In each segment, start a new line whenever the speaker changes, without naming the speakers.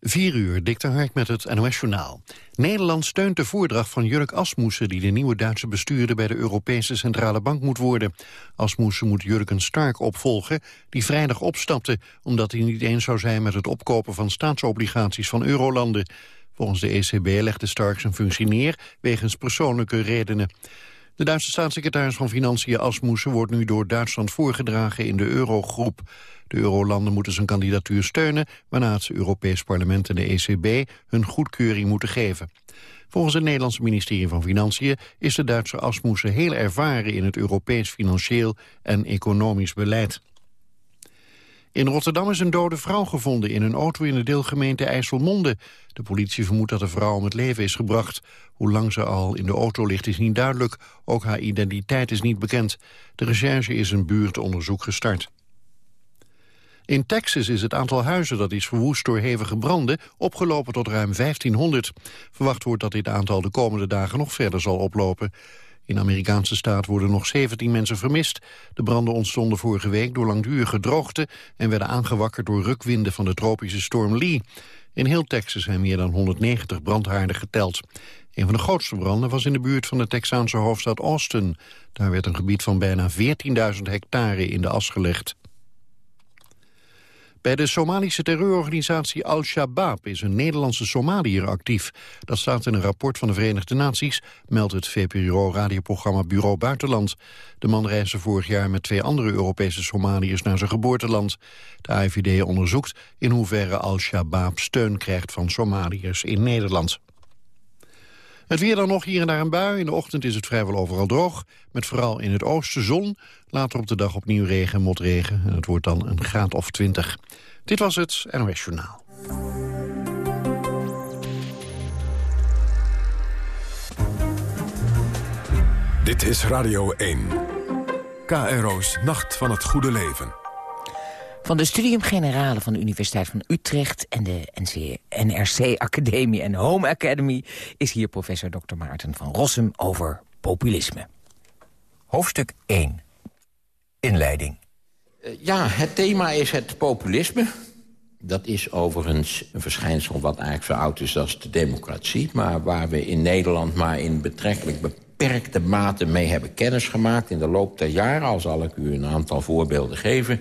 4 uur, Dick Hark met het NOS-journaal. Nederland steunt de voordracht van Jurk Asmussen... die de nieuwe Duitse bestuurder bij de Europese Centrale Bank moet worden. Asmussen moet Jurgen Stark opvolgen, die vrijdag opstapte... omdat hij niet eens zou zijn met het opkopen van staatsobligaties van eurolanden. Volgens de ECB legde Stark zijn functie neer wegens persoonlijke redenen. De Duitse staatssecretaris van Financiën Asmussen wordt nu door Duitsland voorgedragen in de eurogroep. De eurolanden moeten zijn kandidatuur steunen... waarna het Europees Parlement en de ECB hun goedkeuring moeten geven. Volgens het Nederlandse ministerie van Financiën is de Duitse Asmussen heel ervaren in het Europees financieel en economisch beleid. In Rotterdam is een dode vrouw gevonden in een auto in de deelgemeente IJsselmonde. De politie vermoedt dat de vrouw om het leven is gebracht. Hoe lang ze al in de auto ligt is niet duidelijk. Ook haar identiteit is niet bekend. De recherche is een buurtonderzoek gestart. In Texas is het aantal huizen dat is verwoest door hevige branden opgelopen tot ruim 1500. Verwacht wordt dat dit aantal de komende dagen nog verder zal oplopen. In de Amerikaanse staat worden nog 17 mensen vermist. De branden ontstonden vorige week door langdurige droogte... en werden aangewakkerd door rukwinden van de tropische storm Lee. In heel Texas zijn meer dan 190 brandhaarden geteld. Een van de grootste branden was in de buurt van de Texaanse hoofdstad Austin. Daar werd een gebied van bijna 14.000 hectare in de as gelegd. Bij de Somalische terreurorganisatie Al-Shabaab is een Nederlandse Somaliër actief. Dat staat in een rapport van de Verenigde Naties, meldt het VPRO-radioprogramma Bureau Buitenland. De man reisde vorig jaar met twee andere Europese Somaliërs naar zijn geboorteland. De AIVD onderzoekt in hoeverre Al-Shabaab steun krijgt van Somaliërs in Nederland. Het weer dan nog hier en daar een bui. In de ochtend is het vrijwel overal droog. Met vooral in het oosten zon. Later op de dag opnieuw regen en motregen. En het wordt dan een graad of 20. Dit was het NOS Journaal.
Dit is Radio 1. KRO's Nacht van het Goede Leven.
Van de Studium Generale van de Universiteit van Utrecht... en de NRC Academie en Home Academy... is hier professor Dr. Maarten van Rossum over populisme. Hoofdstuk 1. Inleiding.
Eh, ja, het thema is het populisme. Dat is overigens een verschijnsel wat eigenlijk zo oud is als de democratie... maar waar we in Nederland maar in betrekkelijk beperkte mate mee hebben kennis gemaakt... in de loop der jaren, al zal ik u een aantal voorbeelden geven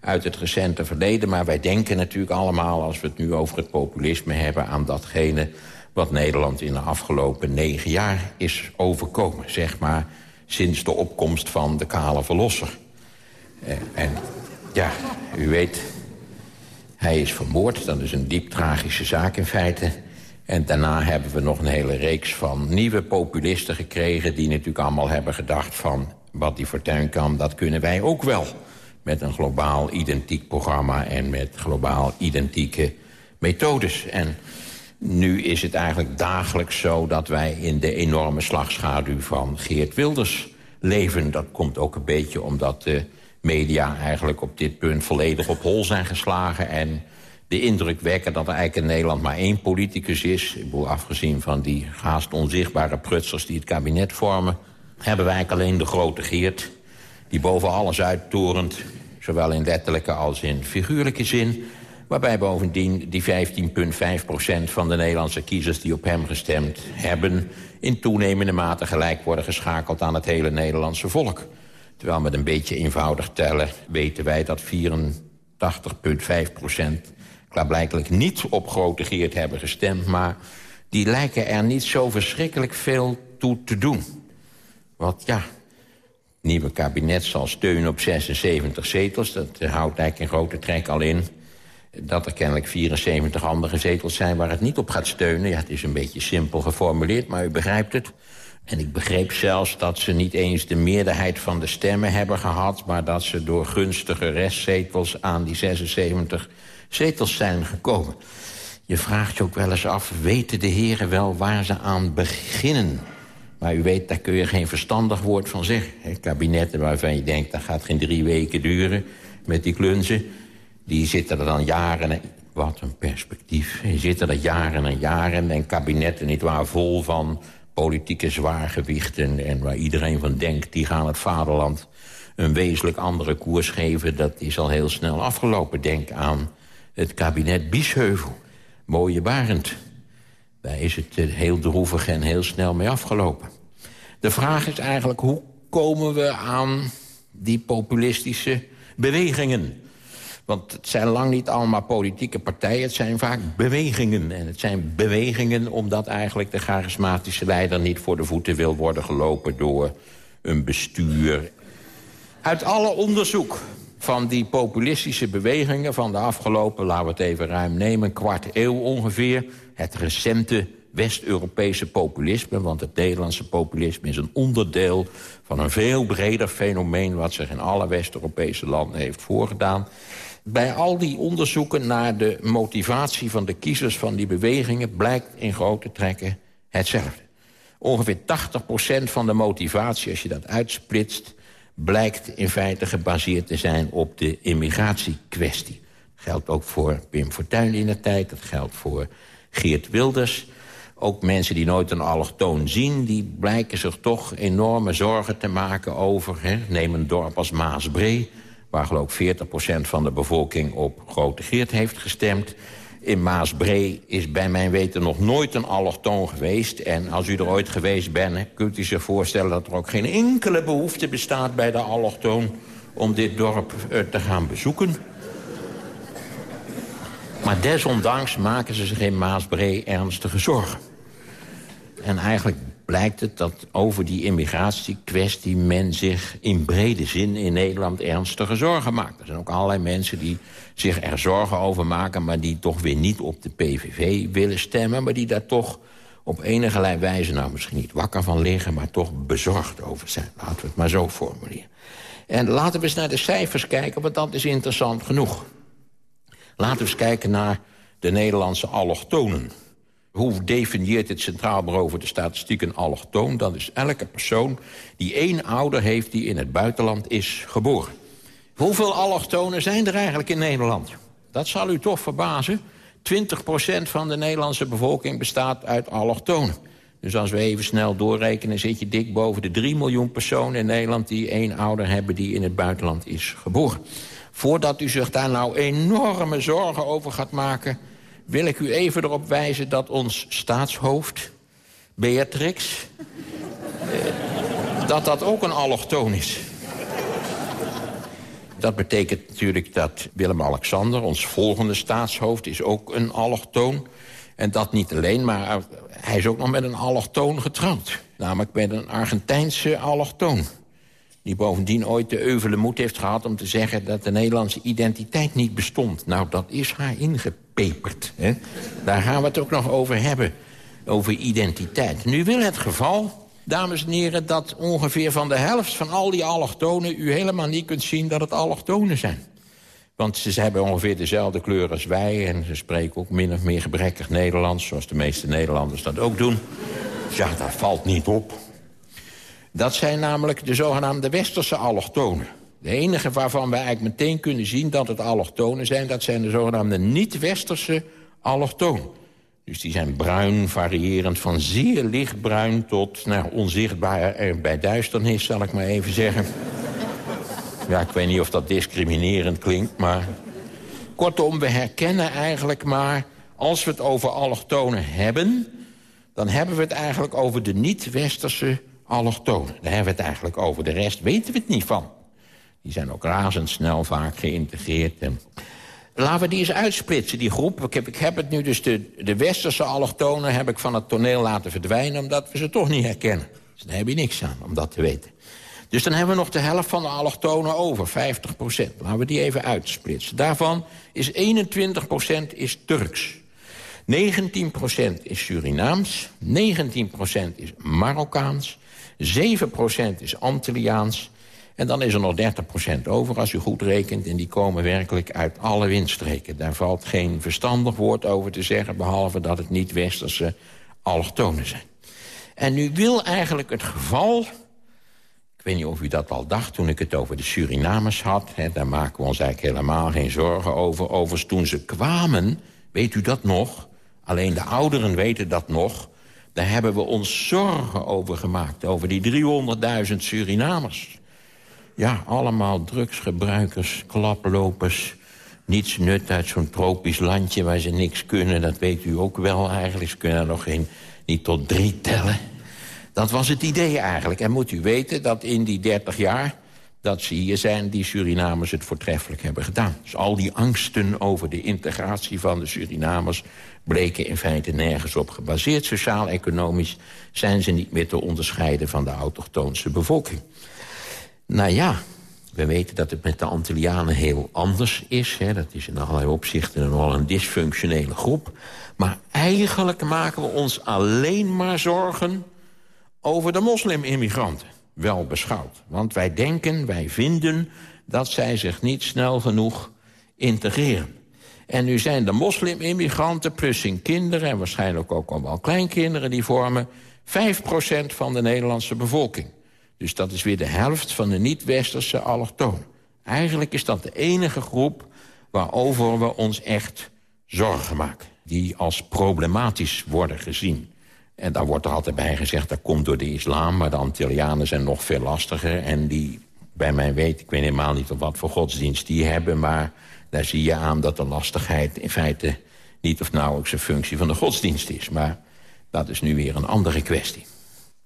uit het recente verleden. Maar wij denken natuurlijk allemaal, als we het nu over het populisme hebben... aan datgene wat Nederland in de afgelopen negen jaar is overkomen. Zeg maar sinds de opkomst van de kale verlosser. Eh, en ja, u weet, hij is vermoord. Dat is een diep tragische zaak in feite. En daarna hebben we nog een hele reeks van nieuwe populisten gekregen... die natuurlijk allemaal hebben gedacht van... wat die fortuin kan, dat kunnen wij ook wel met een globaal identiek programma... en met globaal identieke methodes. En nu is het eigenlijk dagelijks zo dat wij in de enorme slagschaduw van Geert Wilders leven. Dat komt ook een beetje omdat de media eigenlijk op dit punt volledig op hol zijn geslagen... en de indruk wekken dat er eigenlijk in Nederland maar één politicus is. Afgezien van die haast onzichtbare prutsers die het kabinet vormen... hebben wij eigenlijk alleen de grote Geert die boven alles uittorent, zowel in letterlijke als in figuurlijke zin... waarbij bovendien die 15,5% van de Nederlandse kiezers... die op hem gestemd hebben... in toenemende mate gelijk worden geschakeld aan het hele Nederlandse volk. Terwijl met een beetje eenvoudig tellen weten wij dat 84,5 procent... klaarblijkelijk niet op grote Geert hebben gestemd... maar die lijken er niet zo verschrikkelijk veel toe te doen. Wat ja, nieuwe kabinet zal steunen op 76 zetels. Dat houdt eigenlijk een grote trek al in dat er kennelijk 74 andere zetels zijn waar het niet op gaat steunen. Ja, het is een beetje simpel geformuleerd, maar u begrijpt het. En ik begreep zelfs dat ze niet eens de meerderheid van de stemmen hebben gehad... maar dat ze door gunstige restzetels aan die 76 zetels zijn gekomen. Je vraagt je ook wel eens af, weten de heren wel waar ze aan beginnen... Maar u weet, daar kun je geen verstandig woord van zeggen. Kabinetten waarvan je denkt, dat gaat geen drie weken duren met die klunzen. Die zitten er dan jaren... Wat een perspectief. Die zitten er jaren en jaren. En kabinetten, niet waar, vol van politieke zwaargewichten... en waar iedereen van denkt, die gaan het vaderland een wezenlijk andere koers geven. Dat is al heel snel afgelopen. Denk aan het kabinet Biesheuvel. mooie Barend. Daar is het eh, heel droevig en heel snel mee afgelopen. De vraag is eigenlijk, hoe komen we aan die populistische bewegingen? Want het zijn lang niet allemaal politieke partijen, het zijn vaak bewegingen. En het zijn bewegingen omdat eigenlijk de charismatische leider... niet voor de voeten wil worden gelopen door een bestuur. Uit alle onderzoek van die populistische bewegingen van de afgelopen... laten we het even ruim nemen, kwart eeuw ongeveer... het recente West-Europese populisme... want het Nederlandse populisme is een onderdeel van een veel breder fenomeen... wat zich in alle West-Europese landen heeft voorgedaan. Bij al die onderzoeken naar de motivatie van de kiezers van die bewegingen... blijkt in grote trekken hetzelfde. Ongeveer 80% van de motivatie, als je dat uitsplitst... blijkt in feite gebaseerd te zijn op de immigratiekwestie. Dat geldt ook voor Pim Fortuyn in de tijd, dat geldt voor Geert Wilders... Ook mensen die nooit een allochtoon zien... die blijken zich toch enorme zorgen te maken over... Hè, neem een dorp als Maasbree... waar geloof ik 40% van de bevolking op Grote Geert heeft gestemd. In Maasbree is bij mijn weten nog nooit een allochtoon geweest. En als u er ooit geweest bent, kunt u zich voorstellen... dat er ook geen enkele behoefte bestaat bij de allochtoon... om dit dorp eh, te gaan bezoeken. Maar desondanks maken ze zich in Maasbree ernstige zorgen. En eigenlijk blijkt het dat over die immigratiekwestie... men zich in brede zin in Nederland ernstige zorgen maakt. Er zijn ook allerlei mensen die zich er zorgen over maken... maar die toch weer niet op de PVV willen stemmen... maar die daar toch op enige wijze, nou misschien niet wakker van liggen... maar toch bezorgd over zijn. Laten we het maar zo formuleren. En laten we eens naar de cijfers kijken, want dat is interessant genoeg. Laten we eens kijken naar de Nederlandse allochtonen. Hoe definieert het Centraal Bureau voor de Statistiek een allochtoon? Dat is elke persoon die één ouder heeft die in het buitenland is geboren. Hoeveel allochtonen zijn er eigenlijk in Nederland? Dat zal u toch verbazen. 20% van de Nederlandse bevolking bestaat uit allochtonen. Dus als we even snel doorrekenen... zit je dik boven de 3 miljoen personen in Nederland... die één ouder hebben die in het buitenland is geboren. Voordat u zich daar nou enorme zorgen over gaat maken wil ik u even erop wijzen dat ons staatshoofd, Beatrix... Eh, dat dat ook een allochtoon is. Dat betekent natuurlijk dat Willem-Alexander, ons volgende staatshoofd... is ook een allochtoon. En dat niet alleen, maar hij is ook nog met een allochtoon getrouwd. Namelijk met een Argentijnse allochtoon. Die bovendien ooit de euvele moed heeft gehad om te zeggen... dat de Nederlandse identiteit niet bestond. Nou, dat is haar Hè? Daar gaan we het ook nog over hebben. Over identiteit. Nu wil het geval, dames en heren... dat ongeveer van de helft van al die allochtonen... u helemaal niet kunt zien dat het allochtonen zijn. Want ze hebben ongeveer dezelfde kleur als wij... en ze spreken ook min of meer gebrekkig Nederlands... zoals de meeste Nederlanders dat ook doen. Ja, dat valt niet op. Dat zijn namelijk de zogenaamde westerse allochtonen. De enige waarvan wij eigenlijk meteen kunnen zien dat het allochtonen zijn... dat zijn de zogenaamde niet-westerse allochtonen. Dus die zijn bruin, variërend van zeer lichtbruin... tot nou, onzichtbaar bij duisternis, zal ik maar even zeggen. Ja, ik weet niet of dat discriminerend klinkt, maar... Kortom, we herkennen eigenlijk maar... als we het over allochtonen hebben... dan hebben we het eigenlijk over de niet-westerse allochtonen. Daar hebben we het eigenlijk over. De rest weten we het niet van. Die zijn ook razendsnel vaak geïntegreerd. En... Laten we die eens uitsplitsen, die groep. Ik heb, ik heb het nu dus, de, de westerse allochtonen heb ik van het toneel laten verdwijnen... omdat we ze toch niet herkennen. Dus daar heb je niks aan om dat te weten. Dus dan hebben we nog de helft van de allochtonen over, 50 procent. Laten we die even uitsplitsen. Daarvan is 21 procent is Turks. 19 procent is Surinaams. 19 procent is Marokkaans. 7% is Antilliaans. En dan is er nog 30% over als u goed rekent. En die komen werkelijk uit alle windstreken. Daar valt geen verstandig woord over te zeggen... behalve dat het niet westerse allochtonen zijn. En nu wil eigenlijk het geval... Ik weet niet of u dat al dacht toen ik het over de Surinamers had. Hè, daar maken we ons eigenlijk helemaal geen zorgen over. Overigens, toen ze kwamen, weet u dat nog? Alleen de ouderen weten dat nog daar hebben we ons zorgen over gemaakt. Over die 300.000 Surinamers. Ja, allemaal drugsgebruikers, klaplopers... niets nut uit zo'n tropisch landje waar ze niks kunnen. Dat weet u ook wel eigenlijk. Ze kunnen nog geen, niet tot drie tellen. Dat was het idee eigenlijk. En moet u weten dat in die 30 jaar dat ze hier zijn, die Surinamers het voortreffelijk hebben gedaan. Dus al die angsten over de integratie van de Surinamers... bleken in feite nergens op gebaseerd. Sociaal-economisch zijn ze niet meer te onderscheiden van de autochtoonse bevolking. Nou ja, we weten dat het met de Antillianen heel anders is. Hè. Dat is in allerlei opzichten nogal een dysfunctionele groep. Maar eigenlijk maken we ons alleen maar zorgen over de moslimimmigranten. Wel beschouwd. Want wij denken, wij vinden dat zij zich niet snel genoeg integreren. En nu zijn de moslimimmigranten plus hun kinderen... en waarschijnlijk ook al wel kleinkinderen... die vormen 5% van de Nederlandse bevolking. Dus dat is weer de helft van de niet-westerse allochtonen. Eigenlijk is dat de enige groep waarover we ons echt zorgen maken. Die als problematisch worden gezien. En daar wordt er altijd bij gezegd, dat komt door de islam... maar de Antillianen zijn nog veel lastiger. En die, bij mij weet, ik weet helemaal niet wat voor godsdienst die hebben... maar daar zie je aan dat de lastigheid in feite niet of nauwelijks een functie van de godsdienst is. Maar dat is nu weer een andere kwestie.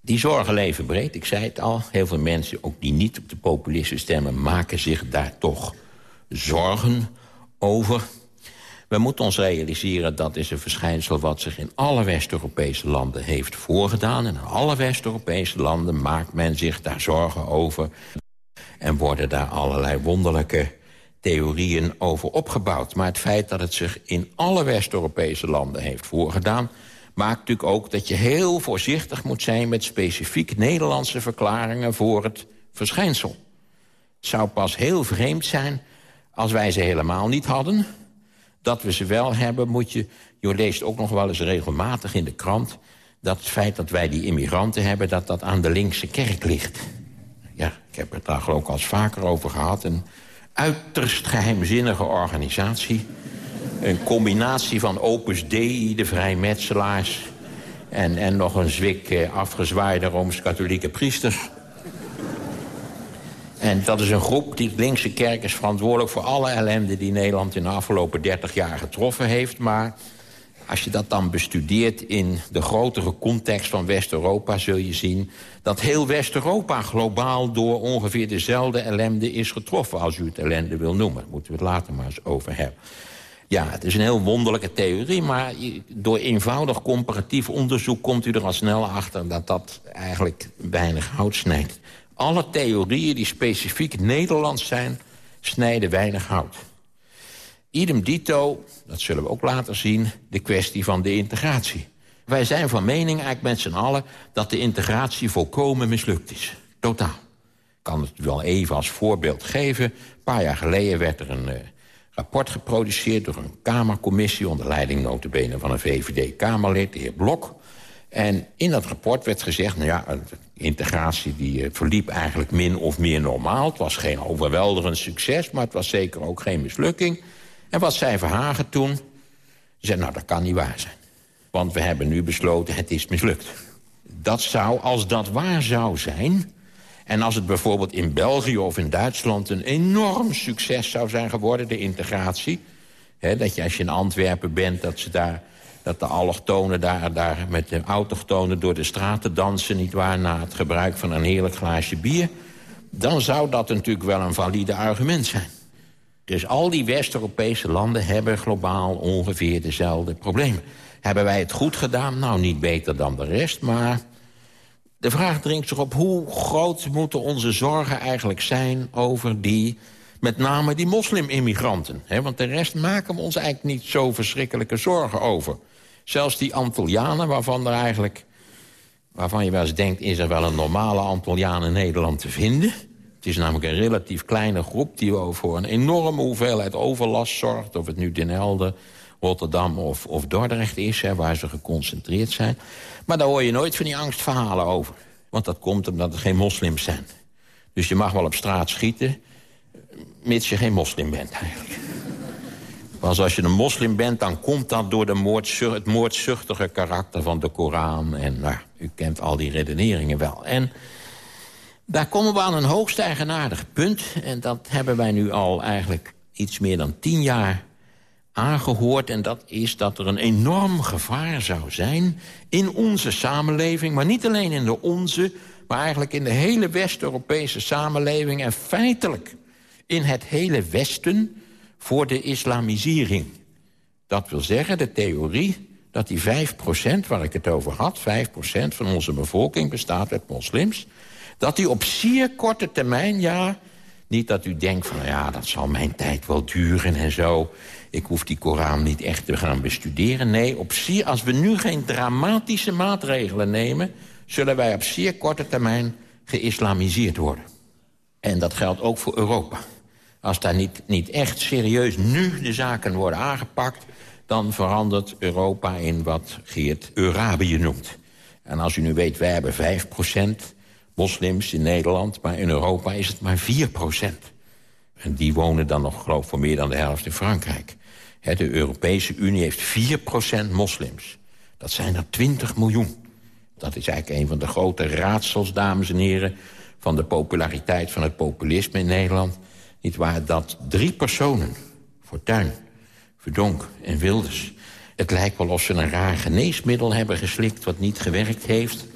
Die zorgen leven breed, ik zei het al. Heel veel mensen, ook die niet op de populisten stemmen... maken zich daar toch zorgen over. We moeten ons realiseren dat is een verschijnsel... wat zich in alle West-Europese landen heeft voorgedaan. In alle West-Europese landen maakt men zich daar zorgen over. En worden daar allerlei wonderlijke theorieën over opgebouwd. Maar het feit dat het zich in alle West-Europese landen heeft voorgedaan maakt natuurlijk ook dat je heel voorzichtig moet zijn... met specifiek Nederlandse verklaringen voor het verschijnsel. Het zou pas heel vreemd zijn als wij ze helemaal niet hadden. Dat we ze wel hebben, moet je... Je leest ook nog wel eens regelmatig in de krant... dat het feit dat wij die immigranten hebben... dat dat aan de linkse kerk ligt. Ja, ik heb het daar geloof ik al eens vaker over gehad. Een uiterst geheimzinnige organisatie een combinatie van Opus Dei, de vrijmetselaars... en, en nog een zwik eh, afgezwaaide Rooms-Katholieke priesters. En dat is een groep, die linkse kerk is verantwoordelijk voor alle ellende... die Nederland in de afgelopen 30 jaar getroffen heeft. Maar als je dat dan bestudeert in de grotere context van West-Europa... zul je zien dat heel West-Europa globaal door ongeveer dezelfde ellende is getroffen... als u het ellende wil noemen. Moeten we het later maar eens over hebben. Ja, het is een heel wonderlijke theorie... maar door eenvoudig comparatief onderzoek komt u er al snel achter... dat dat eigenlijk weinig hout snijdt. Alle theorieën die specifiek Nederlands zijn, snijden weinig hout. Idem dito, dat zullen we ook later zien, de kwestie van de integratie. Wij zijn van mening eigenlijk met z'n allen... dat de integratie volkomen mislukt is. Totaal. Ik kan het wel even als voorbeeld geven. Een paar jaar geleden werd er een... Rapport geproduceerd door een Kamercommissie... onder leiding notabene van een VVD-Kamerlid, de heer Blok. En in dat rapport werd gezegd... nou ja, de integratie die eh, verliep eigenlijk min of meer normaal. Het was geen overweldigend succes, maar het was zeker ook geen mislukking. En wat zei Verhagen toen? Ze zei, nou, dat kan niet waar zijn. Want we hebben nu besloten, het is mislukt. Dat zou, als dat waar zou zijn... En als het bijvoorbeeld in België of in Duitsland... een enorm succes zou zijn geworden, de integratie... Hè, dat je als je in Antwerpen bent, dat, ze daar, dat de allochtonen daar, daar met de autochtonen door de straten dansen... niet waar, na het gebruik van een heerlijk glaasje bier... dan zou dat natuurlijk wel een valide argument zijn. Dus al die West-Europese landen hebben globaal ongeveer dezelfde problemen. Hebben wij het goed gedaan? Nou, niet beter dan de rest, maar de vraag dringt zich op hoe groot moeten onze zorgen eigenlijk zijn... over die, met name die moslimimmigranten. Want de rest maken we ons eigenlijk niet zo verschrikkelijke zorgen over. Zelfs die Antillianen, waarvan er eigenlijk... waarvan je wel eens denkt, is er wel een normale Antilliaan in Nederland te vinden... Het is namelijk een relatief kleine groep die voor een enorme hoeveelheid overlast zorgt. Of het nu Den Helder, Rotterdam of, of Dordrecht is, hè, waar ze geconcentreerd zijn. Maar daar hoor je nooit van die angstverhalen over. Want dat komt omdat er geen moslims zijn. Dus je mag wel op straat schieten, mits je geen moslim bent eigenlijk. Want als je een moslim bent, dan komt dat door de het moordzuchtige karakter van de Koran. En nou, u kent al die redeneringen wel. En daar komen we aan een hoogst eigenaardig punt. En dat hebben wij nu al eigenlijk iets meer dan tien jaar aangehoord... en dat is dat er een enorm gevaar zou zijn in onze samenleving... maar niet alleen in de onze, maar eigenlijk in de hele West-Europese samenleving... en feitelijk in het hele Westen voor de islamisering. Dat wil zeggen, de theorie dat die 5% waar ik het over had... 5% van onze bevolking bestaat uit moslims... dat die op zeer korte termijn, ja... niet dat u denkt van, ja, dat zal mijn tijd wel duren en zo... ik hoef die Koran niet echt te gaan bestuderen. Nee, op zeer, als we nu geen dramatische maatregelen nemen... zullen wij op zeer korte termijn geïslamiseerd worden. En dat geldt ook voor Europa. Als daar niet, niet echt serieus nu de zaken worden aangepakt dan verandert Europa in wat Geert Eurabië noemt. En als u nu weet, wij hebben 5 moslims in Nederland... maar in Europa is het maar 4% En die wonen dan nog, geloof ik, voor meer dan de helft in Frankrijk. De Europese Unie heeft 4% moslims. Dat zijn er 20 miljoen. Dat is eigenlijk een van de grote raadsels, dames en heren... van de populariteit van het populisme in Nederland. Niet waar dat drie personen, Fortuyn, Verdonk en Wilders. Het lijkt wel of ze een raar geneesmiddel hebben geslikt... wat niet gewerkt heeft.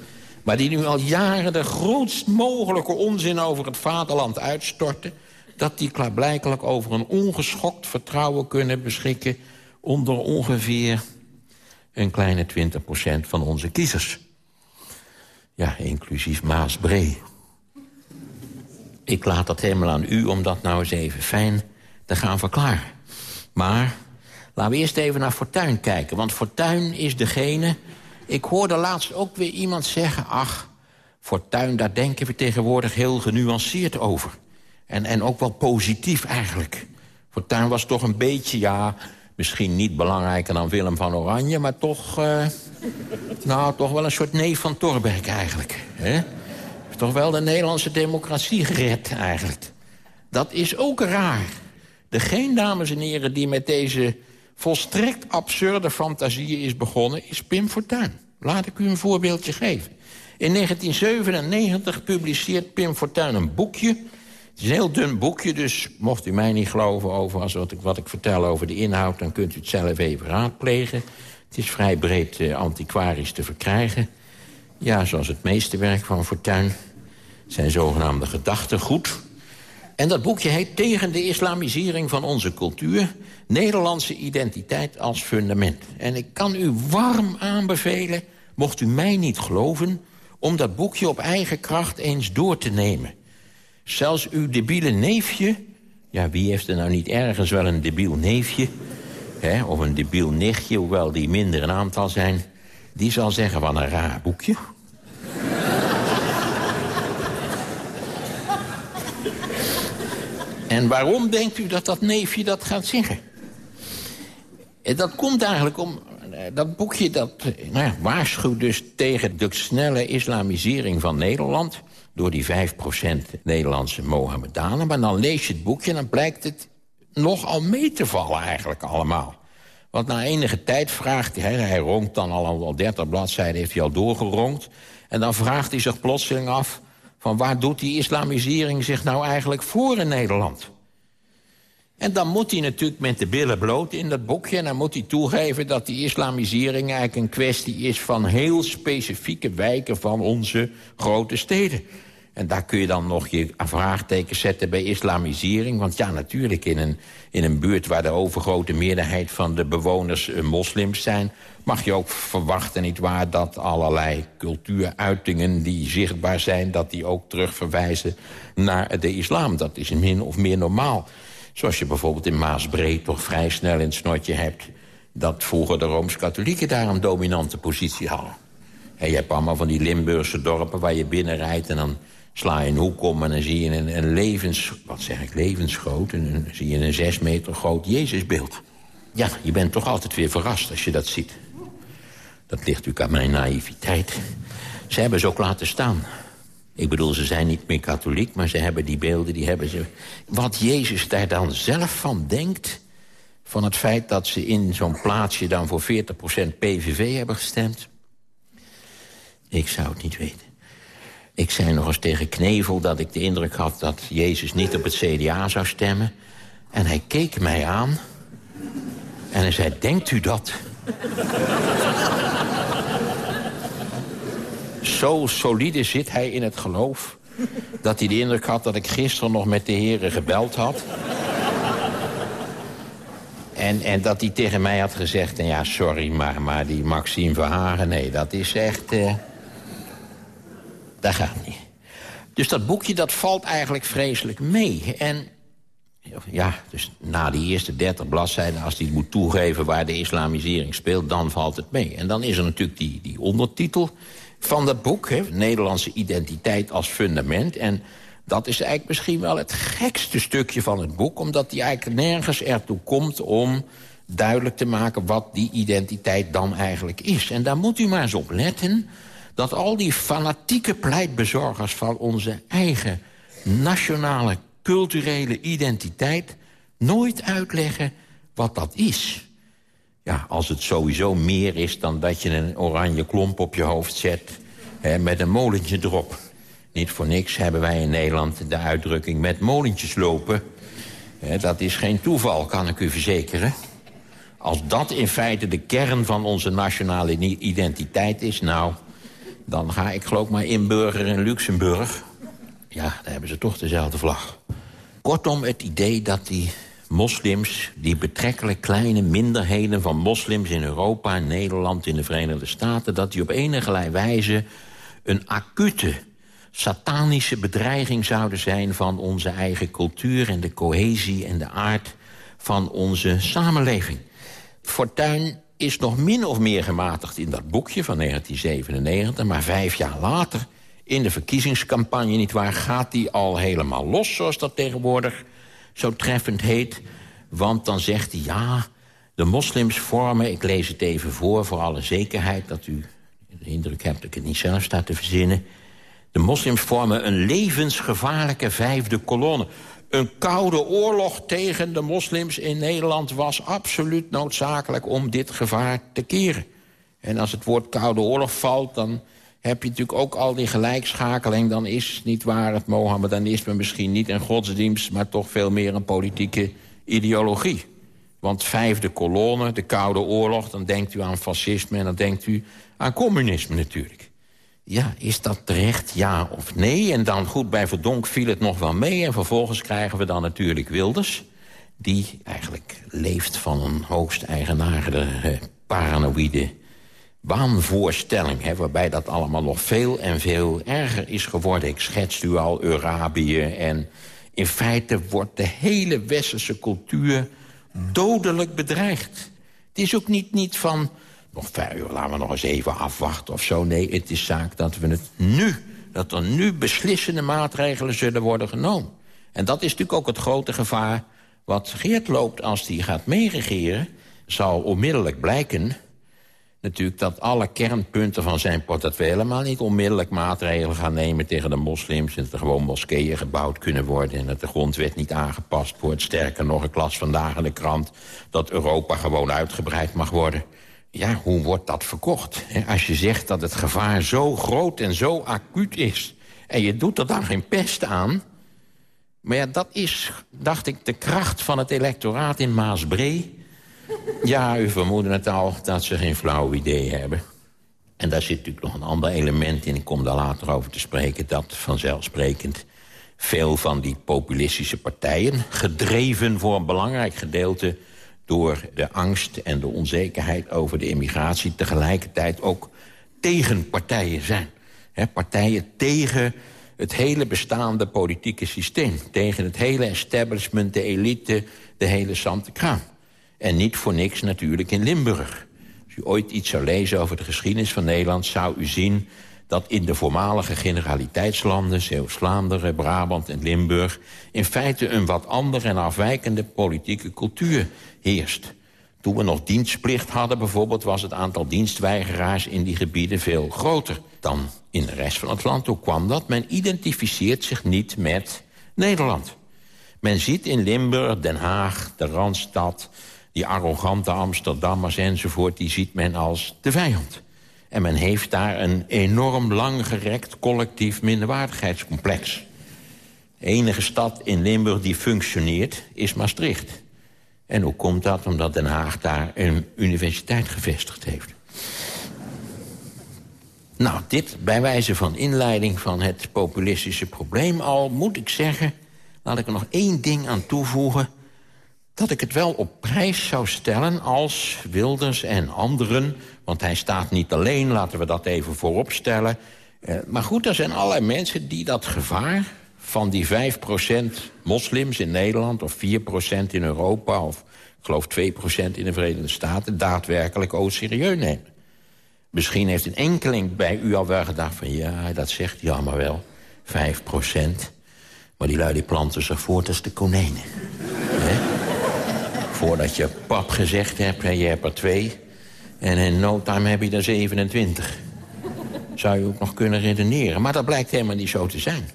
Maar die nu al jaren de grootst mogelijke onzin over het vaderland uitstorten... dat die klaarblijkelijk over een ongeschokt vertrouwen kunnen beschikken... onder ongeveer een kleine 20% van onze kiezers. Ja, inclusief Maas Bree. Ik laat dat helemaal aan u om dat nou eens even fijn te gaan verklaren. Maar Laten we eerst even naar Fortuin kijken. Want Fortuin is degene... Ik hoorde laatst ook weer iemand zeggen... ach, Fortuin, daar denken we tegenwoordig heel genuanceerd over. En, en ook wel positief eigenlijk. Fortuin was toch een beetje, ja... misschien niet belangrijker dan Willem van Oranje... maar toch, uh, nou, toch wel een soort neef van Torbeck eigenlijk. Hè? Toch wel de Nederlandse democratie gered eigenlijk. Dat is ook raar. Degene, dames en heren, die met deze volstrekt absurde fantasieën is begonnen... is Pim Fortuyn. Laat ik u een voorbeeldje geven. In 1997 publiceert Pim Fortuyn een boekje. Het is een heel dun boekje, dus mocht u mij niet geloven... over wat, ik, wat ik vertel over de inhoud... dan kunt u het zelf even raadplegen. Het is vrij breed eh, antiquarisch te verkrijgen. Ja, zoals het meeste werk van Fortuyn. Zijn zogenaamde gedachtegoed. En dat boekje heet Tegen de islamisering van onze cultuur... Nederlandse identiteit als fundament. En ik kan u warm aanbevelen, mocht u mij niet geloven... om dat boekje op eigen kracht eens door te nemen. Zelfs uw debiele neefje... ja, wie heeft er nou niet ergens wel een debiel neefje... Hè, of een debiel nichtje, hoewel die minder een aantal zijn... die zal zeggen, van een raar boekje... En waarom denkt u dat dat neefje dat gaat zeggen? En dat komt eigenlijk om... Eh, dat boekje dat eh, nou waarschuwt dus tegen de snelle islamisering van Nederland... door die 5% Nederlandse Mohammedanen. Maar dan lees je het boekje en dan blijkt het nogal mee te vallen eigenlijk allemaal. Want na enige tijd vraagt hij... hij ronkt dan al, al 30 bladzijden, heeft hij al doorgeronkt... en dan vraagt hij zich plotseling af... van waar doet die islamisering zich nou eigenlijk voor in Nederland... En dan moet hij natuurlijk met de billen bloot in dat boekje... en dan moet hij toegeven dat die islamisering eigenlijk een kwestie is... van heel specifieke wijken van onze grote steden. En daar kun je dan nog je vraagteken zetten bij islamisering. Want ja, natuurlijk in een, in een buurt waar de overgrote meerderheid van de bewoners eh, moslims zijn... mag je ook verwachten, nietwaar, dat allerlei cultuuruitingen die zichtbaar zijn... dat die ook terugverwijzen naar de islam. Dat is min of meer normaal. Zoals je bijvoorbeeld in Maasbreed toch vrij snel in het snotje hebt... dat vroeger de Rooms-Katholieken daar een dominante positie hadden. En je hebt allemaal van die Limburgse dorpen waar je binnenrijdt... en dan sla je een hoek om en dan zie je een, een levens... wat zeg ik, levensgroot... en dan zie je een zes meter groot Jezusbeeld. Ja, je bent toch altijd weer verrast als je dat ziet. Dat ligt natuurlijk aan mijn naïviteit. Ze hebben ze ook laten staan. Ik bedoel, ze zijn niet meer katholiek, maar ze hebben die beelden, die hebben ze... Wat Jezus daar dan zelf van denkt... van het feit dat ze in zo'n plaatsje dan voor 40% PVV hebben gestemd... ik zou het niet weten. Ik zei nog eens tegen Knevel dat ik de indruk had dat Jezus niet op het CDA zou stemmen... En hij keek mij aan. En hij zei, denkt u dat? Zo solide zit hij in het geloof... dat hij de indruk had dat ik gisteren nog met de heren gebeld had. En, en dat hij tegen mij had gezegd... En ja, sorry, maar, maar die Maxime Verhagen... nee, dat is echt... Uh, dat gaat niet. Dus dat boekje, dat valt eigenlijk vreselijk mee. En ja, dus na die eerste dertig bladzijden... als hij het moet toegeven waar de islamisering speelt... dan valt het mee. En dan is er natuurlijk die, die ondertitel van dat boek... Hè, Nederlandse identiteit als fundament. En dat is eigenlijk misschien wel het gekste stukje van het boek... omdat hij eigenlijk nergens ertoe komt om duidelijk te maken... wat die identiteit dan eigenlijk is. En daar moet u maar eens op letten... dat al die fanatieke pleitbezorgers van onze eigen nationale culturele identiteit... nooit uitleggen wat dat is. Ja, als het sowieso meer is dan dat je een oranje klomp op je hoofd zet... Hè, met een molentje erop. Niet voor niks hebben wij in Nederland de uitdrukking met molentjes lopen. dat is geen toeval, kan ik u verzekeren. Als dat in feite de kern van onze nationale identiteit is... nou, dan ga ik geloof maar inburgeren in Luxemburg. Ja, daar hebben ze toch dezelfde vlag. Kortom, het idee dat die moslims, die betrekkelijk kleine minderheden van moslims in Europa, Nederland, in de Verenigde Staten, dat die op enige wijze een acute satanische bedreiging zouden zijn van onze eigen cultuur en de cohesie en de aard van onze samenleving. Fortuin is nog min of meer gematigd in dat boekje van 1997, maar vijf jaar later in de verkiezingscampagne, nietwaar, gaat die al helemaal los, zoals dat tegenwoordig zo treffend heet. Want dan zegt hij, ja, de moslims vormen, ik lees het even voor, voor alle zekerheid... dat u de indruk hebt dat ik het niet zelf sta te verzinnen... de moslims vormen een levensgevaarlijke vijfde kolonne. Een koude oorlog tegen de moslims in Nederland was absoluut noodzakelijk... om dit gevaar te keren. En als het woord koude oorlog valt, dan heb je natuurlijk ook al die gelijkschakeling. Dan is niet waar het Mohammedanisme misschien niet een godsdienst... maar toch veel meer een politieke ideologie. Want vijfde kolonne, de Koude Oorlog... dan denkt u aan fascisme en dan denkt u aan communisme natuurlijk. Ja, is dat terecht, ja of nee? En dan goed, bij Verdonk viel het nog wel mee... en vervolgens krijgen we dan natuurlijk Wilders... die eigenlijk leeft van een hoogst eigenaardige paranoïde waanvoorstelling... Hè, waarbij dat allemaal nog veel en veel erger is geworden. Ik schetst u al Arabië en in feite wordt de hele westerse cultuur dodelijk bedreigd. Het is ook niet, niet van, nog vijf uur, laten we nog eens even afwachten of zo. Nee, het is zaak dat we het nu, dat er nu beslissende maatregelen zullen worden genomen. En dat is natuurlijk ook het grote gevaar wat Geert loopt als hij gaat meeregeren... zal onmiddellijk blijken natuurlijk dat alle kernpunten van zijn portefeuille... helemaal niet onmiddellijk maatregelen gaan nemen tegen de moslims... en dat er gewoon moskeeën gebouwd kunnen worden... en dat de grondwet niet aangepast wordt. Sterker nog, een klas vandaag in de krant... dat Europa gewoon uitgebreid mag worden. Ja, hoe wordt dat verkocht? Als je zegt dat het gevaar zo groot en zo acuut is... en je doet er dan geen pest aan... maar ja, dat is, dacht ik, de kracht van het electoraat in Maasbree ja, u vermoedde het al dat ze geen flauw idee hebben. En daar zit natuurlijk nog een ander element in. Ik kom daar later over te spreken. Dat vanzelfsprekend veel van die populistische partijen... gedreven voor een belangrijk gedeelte door de angst en de onzekerheid over de immigratie... tegelijkertijd ook tegenpartijen zijn. partijen tegen het hele bestaande politieke systeem. Tegen het hele establishment, de elite, de hele Sante Kraan. En niet voor niks natuurlijk in Limburg. Als u ooit iets zou lezen over de geschiedenis van Nederland... zou u zien dat in de voormalige generaliteitslanden... Zeeuws-Vlaanderen, Brabant en Limburg... in feite een wat andere en afwijkende politieke cultuur heerst. Toen we nog dienstplicht hadden bijvoorbeeld... was het aantal dienstweigeraars in die gebieden veel groter dan in de rest van het land. Hoe kwam dat? Men identificeert zich niet met Nederland. Men ziet in Limburg, Den Haag, de Randstad die arrogante Amsterdammers enzovoort... die ziet men als de vijand. En men heeft daar een enorm langgerekt collectief minderwaardigheidscomplex. De enige stad in Limburg die functioneert is Maastricht. En hoe komt dat? Omdat Den Haag daar een universiteit gevestigd heeft. Nou, dit bij wijze van inleiding van het populistische probleem. Al moet ik zeggen, laat ik er nog één ding aan toevoegen... dat ik het wel op prijs zou stellen als Wilders en anderen... want hij staat niet alleen, laten we dat even voorop stellen... Eh, maar goed, er zijn allerlei mensen die dat gevaar van die 5% moslims in Nederland... of 4% in Europa, of ik geloof 2% in de Verenigde Staten... daadwerkelijk ook serieus nemen. Misschien heeft een enkeling bij u al wel gedacht van... ja, dat zegt hij allemaal wel, 5% Maar die lui die planten zich voort als de konijnen. Voordat je pap gezegd hebt en je hebt er twee... en in no time heb je er 27. Zou je ook nog kunnen redeneren. Maar dat blijkt helemaal niet zo te zijn.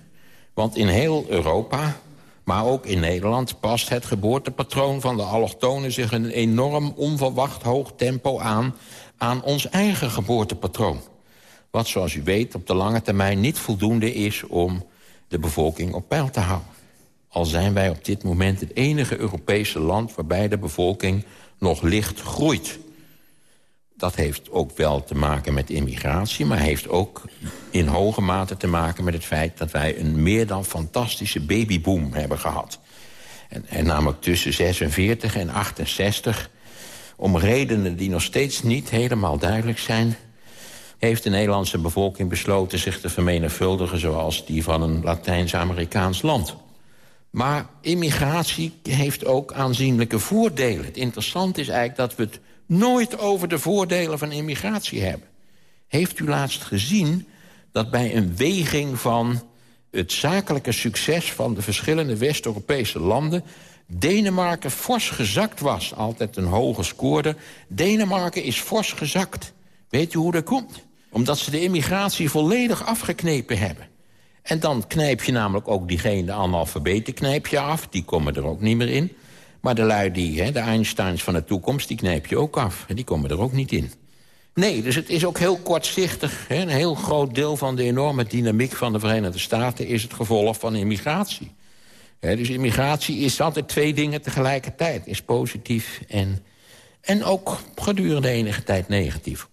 Want in heel Europa, maar ook in Nederland... past het geboortepatroon van de allochtonen zich een enorm onverwacht hoog tempo aan aan ons eigen geboortepatroon. Wat, zoals u weet, op de lange termijn niet voldoende is... om de bevolking op peil te houden. Al zijn wij op dit moment het enige Europese land... waarbij de bevolking nog licht groeit. Dat heeft ook wel te maken met immigratie... maar heeft ook in hoge mate te maken met het feit... dat wij een meer dan fantastische babyboom hebben gehad. En, en namelijk tussen 46 en 68 om redenen die nog steeds niet helemaal duidelijk zijn... heeft de Nederlandse bevolking besloten zich te vermenigvuldigen... zoals die van een Latijns-Amerikaans land. Maar immigratie heeft ook aanzienlijke voordelen. Het interessante is eigenlijk dat we het nooit over de voordelen van immigratie hebben. Heeft u laatst gezien dat bij een weging van het zakelijke succes... van de verschillende West-Europese landen Denemarken fors gezakt was. Altijd een hoge scoorde. Denemarken is fors gezakt. Weet u hoe dat komt? Omdat ze de immigratie volledig afgeknepen hebben. En dan knijp je namelijk ook diegene, de analfabeten, knijp je af. Die komen er ook niet meer in. Maar de lui, die, hè, de Einsteins van de toekomst, die knijp je ook af. Die komen er ook niet in. Nee, dus het is ook heel kortzichtig. Hè. Een heel groot deel van de enorme dynamiek van de Verenigde Staten... is het gevolg van immigratie dus immigratie is altijd twee dingen tegelijkertijd. Is positief en, en ook gedurende enige tijd negatief.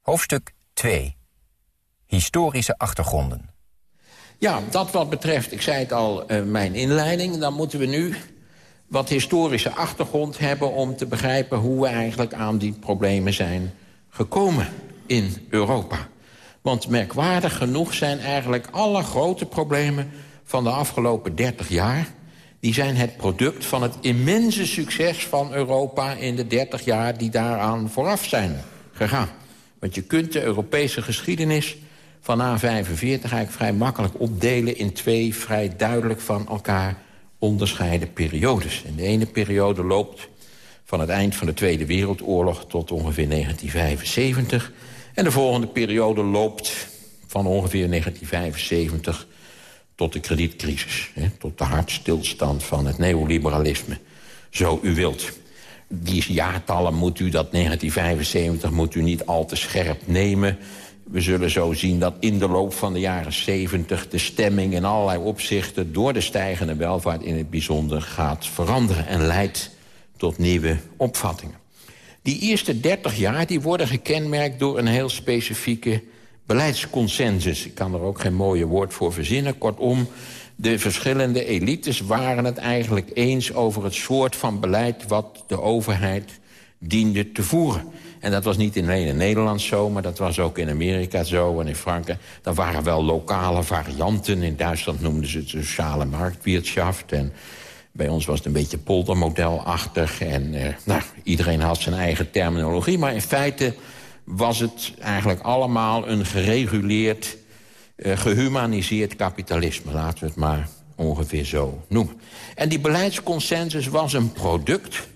Hoofdstuk 2. Historische achtergronden.
Ja, dat wat betreft, ik zei het al, uh, mijn inleiding... dan moeten we nu wat historische achtergrond hebben... om te begrijpen hoe we eigenlijk aan die problemen zijn gekomen in Europa. Want merkwaardig genoeg zijn eigenlijk alle grote problemen van de afgelopen 30 jaar... die zijn het product van het immense succes van Europa... in de 30 jaar die daaraan vooraf zijn gegaan. Want je kunt de Europese geschiedenis van A45 eigenlijk vrij makkelijk opdelen... in twee vrij duidelijk van elkaar onderscheiden periodes. En de ene periode loopt van het eind van de Tweede Wereldoorlog tot ongeveer 1975... En de volgende periode loopt van ongeveer 1975 tot de kredietcrisis. Hè, tot de hartstilstand van het neoliberalisme. Zo u wilt. Die jaartallen moet u, dat 1975, moet u niet al te scherp nemen. We zullen zo zien dat in de loop van de jaren 70... de stemming in allerlei opzichten door de stijgende welvaart in het bijzonder gaat veranderen... en leidt tot nieuwe opvattingen. Die eerste 30 jaar die worden gekenmerkt door een heel specifieke beleidsconsensus. Ik kan er ook geen mooie woord voor verzinnen. Kortom, de verschillende elites waren het eigenlijk eens over het soort van beleid... wat de overheid diende te voeren. En dat was niet in Nederland zo, maar dat was ook in Amerika zo en in Frankrijk. Er waren wel lokale varianten. In Duitsland noemden ze het sociale marktwirtschaft. En bij ons was het een beetje poldermodelachtig. En eh, nou, iedereen had zijn eigen terminologie. Maar in feite was het eigenlijk allemaal een gereguleerd, uh, gehumaniseerd kapitalisme. Laten we het maar ongeveer zo noemen. En die beleidsconsensus was een product,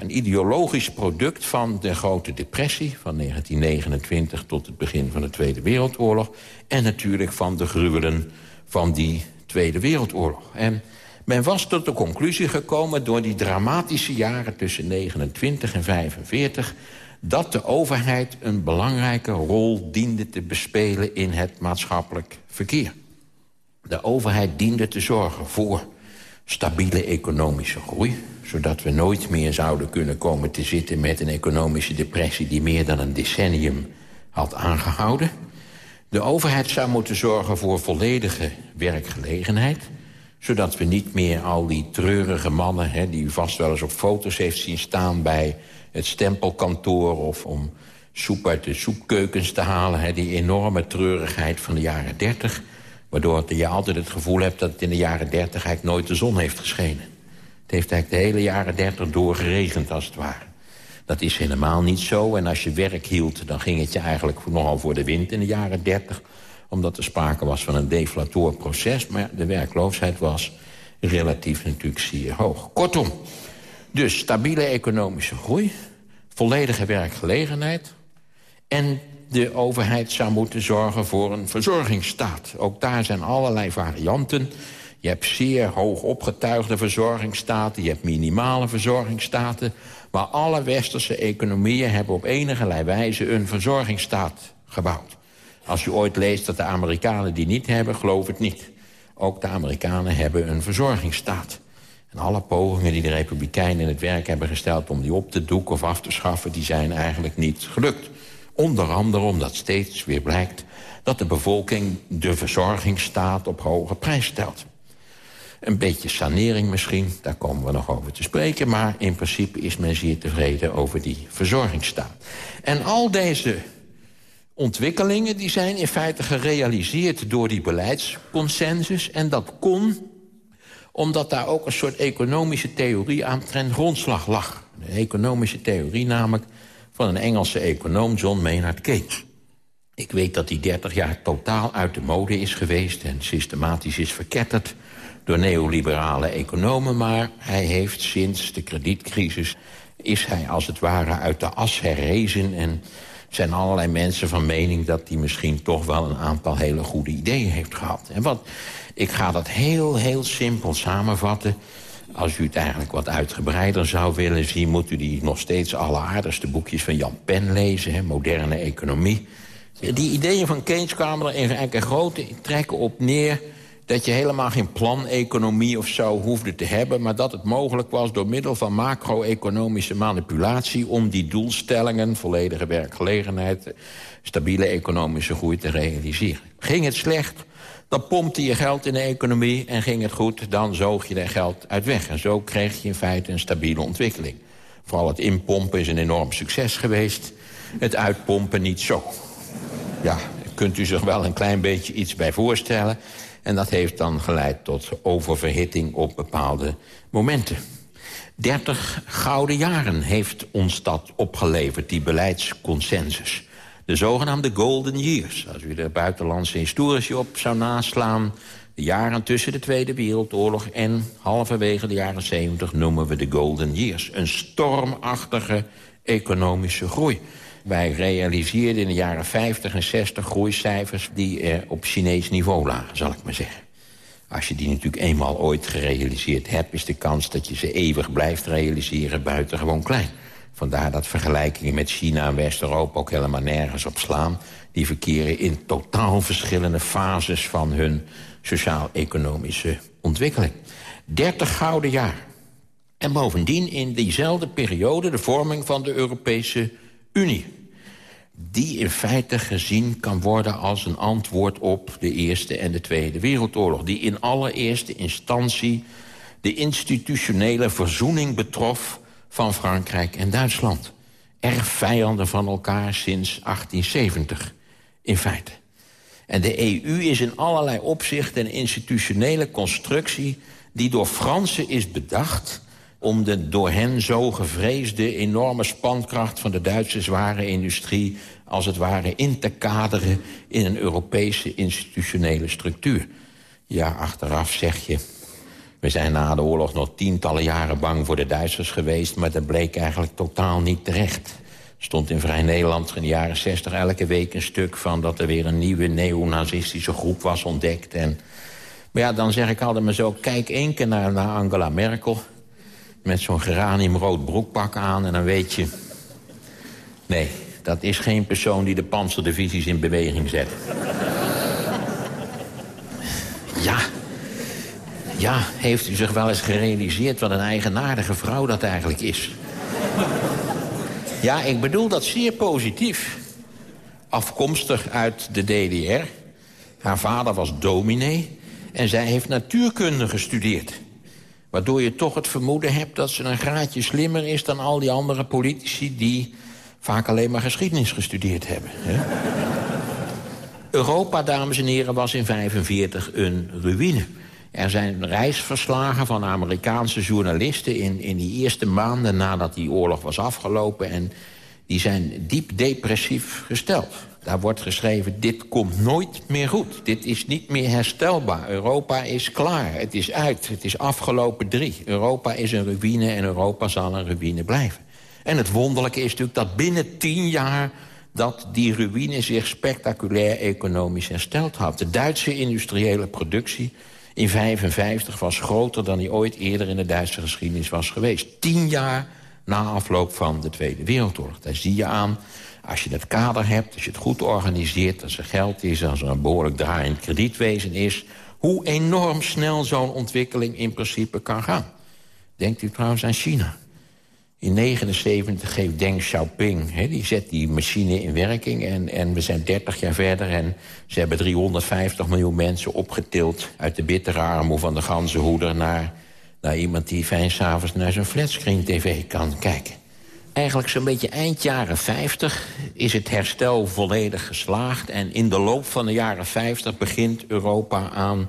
een ideologisch product van de grote depressie... van 1929 tot het begin van de Tweede Wereldoorlog... en natuurlijk van de gruwelen van die Tweede Wereldoorlog. En men was tot de conclusie gekomen door die dramatische jaren tussen 29 en 45... dat de overheid een belangrijke rol diende te bespelen in het maatschappelijk verkeer. De overheid diende te zorgen voor stabiele economische groei... zodat we nooit meer zouden kunnen komen te zitten met een economische depressie... die meer dan een decennium had aangehouden. De overheid zou moeten zorgen voor volledige werkgelegenheid zodat we niet meer al die treurige mannen... Hè, die u vast wel eens op foto's heeft zien staan bij het stempelkantoor... of om soep uit de soepkeukens te halen. Hè, die enorme treurigheid van de jaren 30. Waardoor je altijd het gevoel hebt dat het in de jaren 30 eigenlijk nooit de zon heeft geschenen. Het heeft eigenlijk de hele jaren 30 doorgeregend als het ware. Dat is helemaal niet zo. En als je werk hield, dan ging het je eigenlijk nogal voor de wind in de jaren 30 omdat er sprake was van een deflator proces. Maar de werkloosheid was relatief natuurlijk zeer hoog. Kortom, dus stabiele economische groei, volledige werkgelegenheid... en de overheid zou moeten zorgen voor een verzorgingsstaat. Ook daar zijn allerlei varianten. Je hebt zeer hoog opgetuigde verzorgingsstaten... je hebt minimale verzorgingsstaten... maar alle westerse economieën hebben op enige wijze een verzorgingsstaat gebouwd. Als u ooit leest dat de Amerikanen die niet hebben, geloof het niet. Ook de Amerikanen hebben een verzorgingsstaat. En alle pogingen die de Republikeinen in het werk hebben gesteld... om die op te doeken of af te schaffen, die zijn eigenlijk niet gelukt. Onder andere omdat steeds weer blijkt dat de bevolking de verzorgingsstaat op hoge prijs stelt. Een beetje sanering misschien, daar komen we nog over te spreken... maar in principe is men zeer tevreden over die verzorgingsstaat. En al deze ontwikkelingen die zijn in feite gerealiseerd door die beleidsconsensus. En dat kon omdat daar ook een soort economische theorie aan ten grondslag lag. Een economische theorie namelijk van een Engelse econoom John Maynard Keynes. Ik weet dat die 30 jaar totaal uit de mode is geweest... en systematisch is verketterd door neoliberale economen... maar hij heeft sinds de kredietcrisis... is hij als het ware uit de as herrezen... en zijn allerlei mensen van mening dat hij misschien toch wel een aantal hele goede ideeën heeft gehad. En wat, ik ga dat heel, heel simpel samenvatten. Als u het eigenlijk wat uitgebreider zou willen zien... moet u die nog steeds alleraardigste boekjes van Jan Pen lezen. Hè, moderne economie. Die ideeën van Keynes kwamen er in eigenlijk een grote trekken op neer dat je helemaal geen planeconomie of zo hoefde te hebben... maar dat het mogelijk was door middel van macro-economische manipulatie... om die doelstellingen, volledige werkgelegenheid... stabiele economische groei te realiseren. Ging het slecht, dan pompte je geld in de economie... en ging het goed, dan zoog je er geld uit weg. En zo kreeg je in feite een stabiele ontwikkeling. Vooral het inpompen is een enorm succes geweest. Het uitpompen niet zo. Ja, kunt u zich wel een klein beetje iets bij voorstellen... En dat heeft dan geleid tot oververhitting op bepaalde momenten. 30 gouden jaren heeft ons dat opgeleverd, die beleidsconsensus. De zogenaamde golden years. Als u de buitenlandse historici op zou naslaan... de jaren tussen de Tweede Wereldoorlog en halverwege de jaren 70... noemen we de golden years. Een stormachtige economische groei. Wij realiseerden in de jaren 50 en 60 groeicijfers... die er op Chinees niveau lagen, zal ik maar zeggen. Als je die natuurlijk eenmaal ooit gerealiseerd hebt... is de kans dat je ze eeuwig blijft realiseren buitengewoon klein. Vandaar dat vergelijkingen met China en West-Europa ook helemaal nergens op slaan. Die verkeren in totaal verschillende fases van hun sociaal-economische ontwikkeling. 30 gouden jaar. En bovendien in diezelfde periode de vorming van de Europese Unie. Die in feite gezien kan worden als een antwoord op de Eerste en de Tweede Wereldoorlog. Die in allereerste instantie de institutionele verzoening betrof van Frankrijk en Duitsland. Erg vijanden van elkaar sinds 1870, in feite. En de EU is in allerlei opzichten een institutionele constructie... die door Fransen is bedacht om de door hen zo gevreesde enorme spankracht... van de Duitse zware industrie als het ware in te kaderen... in een Europese institutionele structuur. Ja, achteraf zeg je... we zijn na de oorlog nog tientallen jaren bang voor de Duitsers geweest... maar dat bleek eigenlijk totaal niet terecht. Er stond in Vrij Nederland in de jaren zestig elke week een stuk van... dat er weer een nieuwe neonazistische groep was ontdekt. En, maar ja, dan zeg ik altijd maar zo... kijk één keer naar, naar Angela Merkel met zo'n geraniumrood broekpak aan... en dan weet je, Nee, dat is geen persoon die de panzerdivisies in beweging zet. ja. Ja, heeft u zich wel eens gerealiseerd wat een eigenaardige vrouw dat eigenlijk is? ja, ik bedoel dat zeer positief. Afkomstig uit de DDR. Haar vader was dominee en zij heeft natuurkunde gestudeerd. Waardoor je toch het vermoeden hebt dat ze een graadje slimmer is... dan al die andere politici die vaak alleen maar geschiedenis gestudeerd hebben. Hè? Europa, dames en heren, was in 1945 een ruïne. Er zijn reisverslagen van Amerikaanse journalisten... In, in die eerste maanden nadat die oorlog was afgelopen... en die zijn diep depressief gesteld. Daar wordt geschreven, dit komt nooit meer goed. Dit is niet meer herstelbaar. Europa is klaar. Het is uit. Het is afgelopen drie. Europa is een ruïne en Europa zal een ruïne blijven. En het wonderlijke is natuurlijk dat binnen tien jaar... dat die ruïne zich spectaculair economisch hersteld had. De Duitse industriële productie in 1955 was groter... dan die ooit eerder in de Duitse geschiedenis was geweest. Tien jaar na afloop van de Tweede Wereldoorlog. Daar zie je aan als je het kader hebt, als je het goed organiseert... als er geld is, als er een behoorlijk draaiend kredietwezen is... hoe enorm snel zo'n ontwikkeling in principe kan gaan. Denkt u trouwens aan China. In 1979 geeft Deng Xiaoping, die zet die machine in werking... En, en we zijn 30 jaar verder en ze hebben 350 miljoen mensen opgetild... uit de bittere armoe van de ganzenhoeder naar, naar iemand die fijn s'avonds naar zijn flatscreen tv kan kijken. Eigenlijk zo'n beetje eind jaren 50 is het herstel volledig geslaagd... en in de loop van de jaren 50 begint Europa aan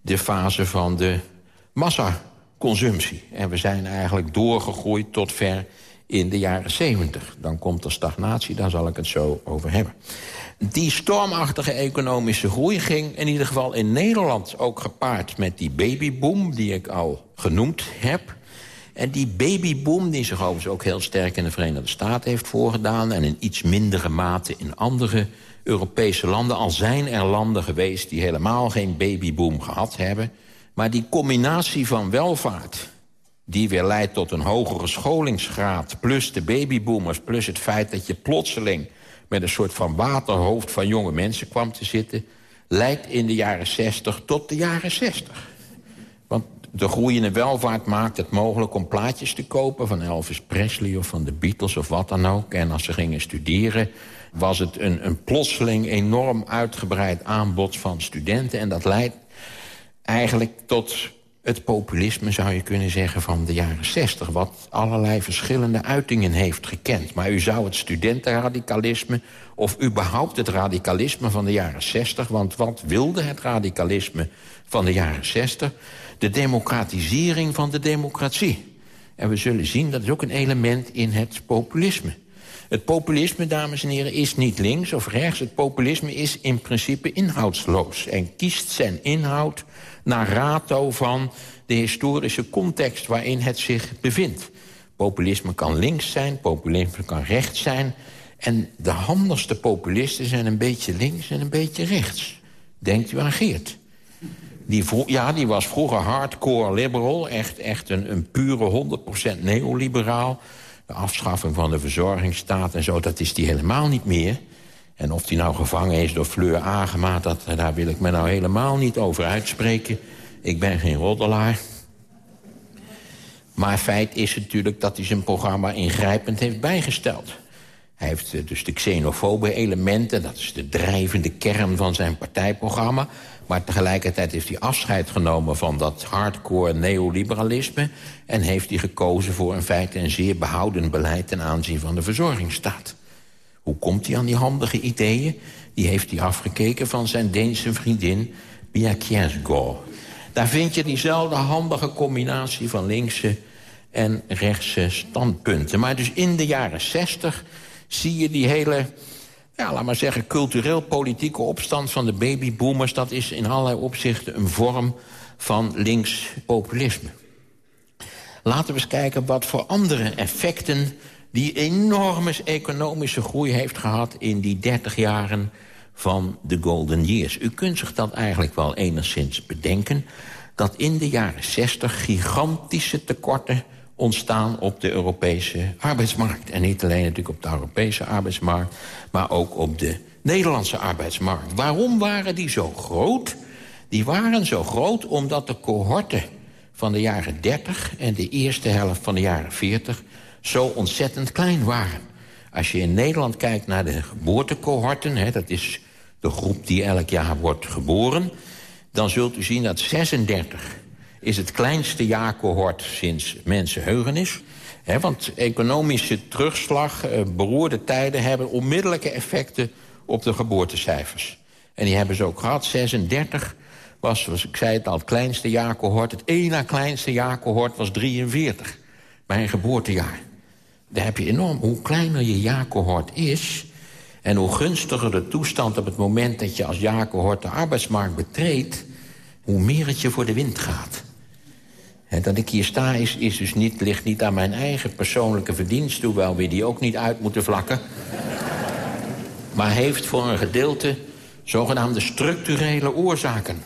de fase van de massaconsumptie. En we zijn eigenlijk doorgegroeid tot ver in de jaren 70. Dan komt er stagnatie, daar zal ik het zo over hebben. Die stormachtige economische groei ging in ieder geval in Nederland ook gepaard met die babyboom... die ik al genoemd heb... En die babyboom, die zich overigens ook heel sterk in de Verenigde Staten heeft voorgedaan... en in iets mindere mate in andere Europese landen. Al zijn er landen geweest die helemaal geen babyboom gehad hebben. Maar die combinatie van welvaart die weer leidt tot een hogere scholingsgraad... plus de babyboomers, plus het feit dat je plotseling... met een soort van waterhoofd van jonge mensen kwam te zitten... leidt in de jaren 60 tot de jaren 60. Want de groeiende welvaart maakt het mogelijk om plaatjes te kopen... van Elvis Presley of van de Beatles of wat dan ook. En als ze gingen studeren was het een, een plotseling enorm uitgebreid aanbod van studenten. En dat leidt eigenlijk tot het populisme, zou je kunnen zeggen, van de jaren 60... wat allerlei verschillende uitingen heeft gekend. Maar u zou het studentenradicalisme of überhaupt het radicalisme van de jaren 60... want wat wilde het radicalisme van de jaren 60? de democratisering van de democratie. En we zullen zien, dat is ook een element in het populisme. Het populisme, dames en heren, is niet links of rechts. Het populisme is in principe inhoudsloos. En kiest zijn inhoud naar rato van de historische context waarin het zich bevindt. Populisme kan links zijn, populisme kan rechts zijn. En de handigste populisten zijn een beetje links en een beetje rechts. Denkt u aan Geert. Die ja, die was vroeger hardcore liberal. Echt, echt een, een pure 100% neoliberaal. De afschaffing van de verzorgingsstaat en zo, dat is die helemaal niet meer. En of die nou gevangen is door Fleur Agema... Dat, daar wil ik me nou helemaal niet over uitspreken. Ik ben geen roddelaar. Maar feit is natuurlijk dat hij zijn programma ingrijpend heeft bijgesteld. Hij heeft eh, dus de xenofobe elementen, dat is de drijvende kern van zijn partijprogramma. Maar tegelijkertijd heeft hij afscheid genomen van dat hardcore neoliberalisme... en heeft hij gekozen voor in feite een zeer behouden beleid... ten aanzien van de verzorgingsstaat. Hoe komt hij aan die handige ideeën? Die heeft hij afgekeken van zijn Deense vriendin Pia. Daar vind je diezelfde handige combinatie van linkse en rechtse standpunten. Maar dus in de jaren zestig zie je die hele ja, laat maar zeggen, cultureel-politieke opstand van de babyboomers... dat is in allerlei opzichten een vorm van linkspopulisme. Laten we eens kijken wat voor andere effecten... die enorme economische groei heeft gehad in die 30 jaren van de Golden Years. U kunt zich dat eigenlijk wel enigszins bedenken... dat in de jaren 60 gigantische tekorten ontstaan op de Europese arbeidsmarkt. En niet alleen natuurlijk op de Europese arbeidsmarkt... maar ook op de Nederlandse arbeidsmarkt. Waarom waren die zo groot? Die waren zo groot omdat de cohorten van de jaren 30... en de eerste helft van de jaren 40 zo ontzettend klein waren. Als je in Nederland kijkt naar de geboortecohorten... Hè, dat is de groep die elk jaar wordt geboren... dan zult u zien dat 36 is het kleinste jaarcohort sinds mensenheugenis. He, want economische terugslag, eh, beroerde tijden... hebben onmiddellijke effecten op de geboortecijfers. En die hebben ze ook gehad. 36 was, zoals ik zei het al, het kleinste jaarcohort. Het ene kleinste jaarcohort was 43. Bij een geboortejaar. Daar heb je enorm, hoe kleiner je jaarcohort is... en hoe gunstiger de toestand op het moment dat je als jaarcohort de arbeidsmarkt betreedt... hoe meer het je voor de wind gaat. En dat ik hier sta is, is dus niet, ligt niet aan mijn eigen persoonlijke verdienst... hoewel we die ook niet uit moeten vlakken. maar heeft voor een gedeelte zogenaamde structurele oorzaken.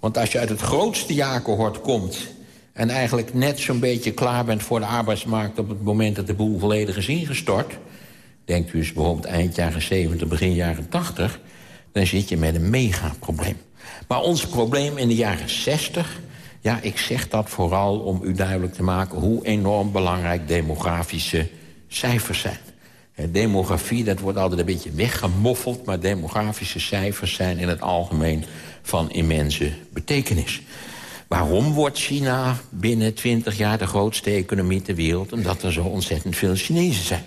Want als je uit het grootste jaarcohort komt... en eigenlijk net zo'n beetje klaar bent voor de arbeidsmarkt... op het moment dat de boel volledig is ingestort... denkt u eens bijvoorbeeld eind jaren 70, begin jaren 80... dan zit je met een megaprobleem. Maar ons probleem in de jaren 60 ja, ik zeg dat vooral om u duidelijk te maken... hoe enorm belangrijk demografische cijfers zijn. Demografie, dat wordt altijd een beetje weggemoffeld... maar demografische cijfers zijn in het algemeen van immense betekenis. Waarom wordt China binnen 20 jaar de grootste economie ter wereld? Omdat er zo ontzettend veel Chinezen zijn.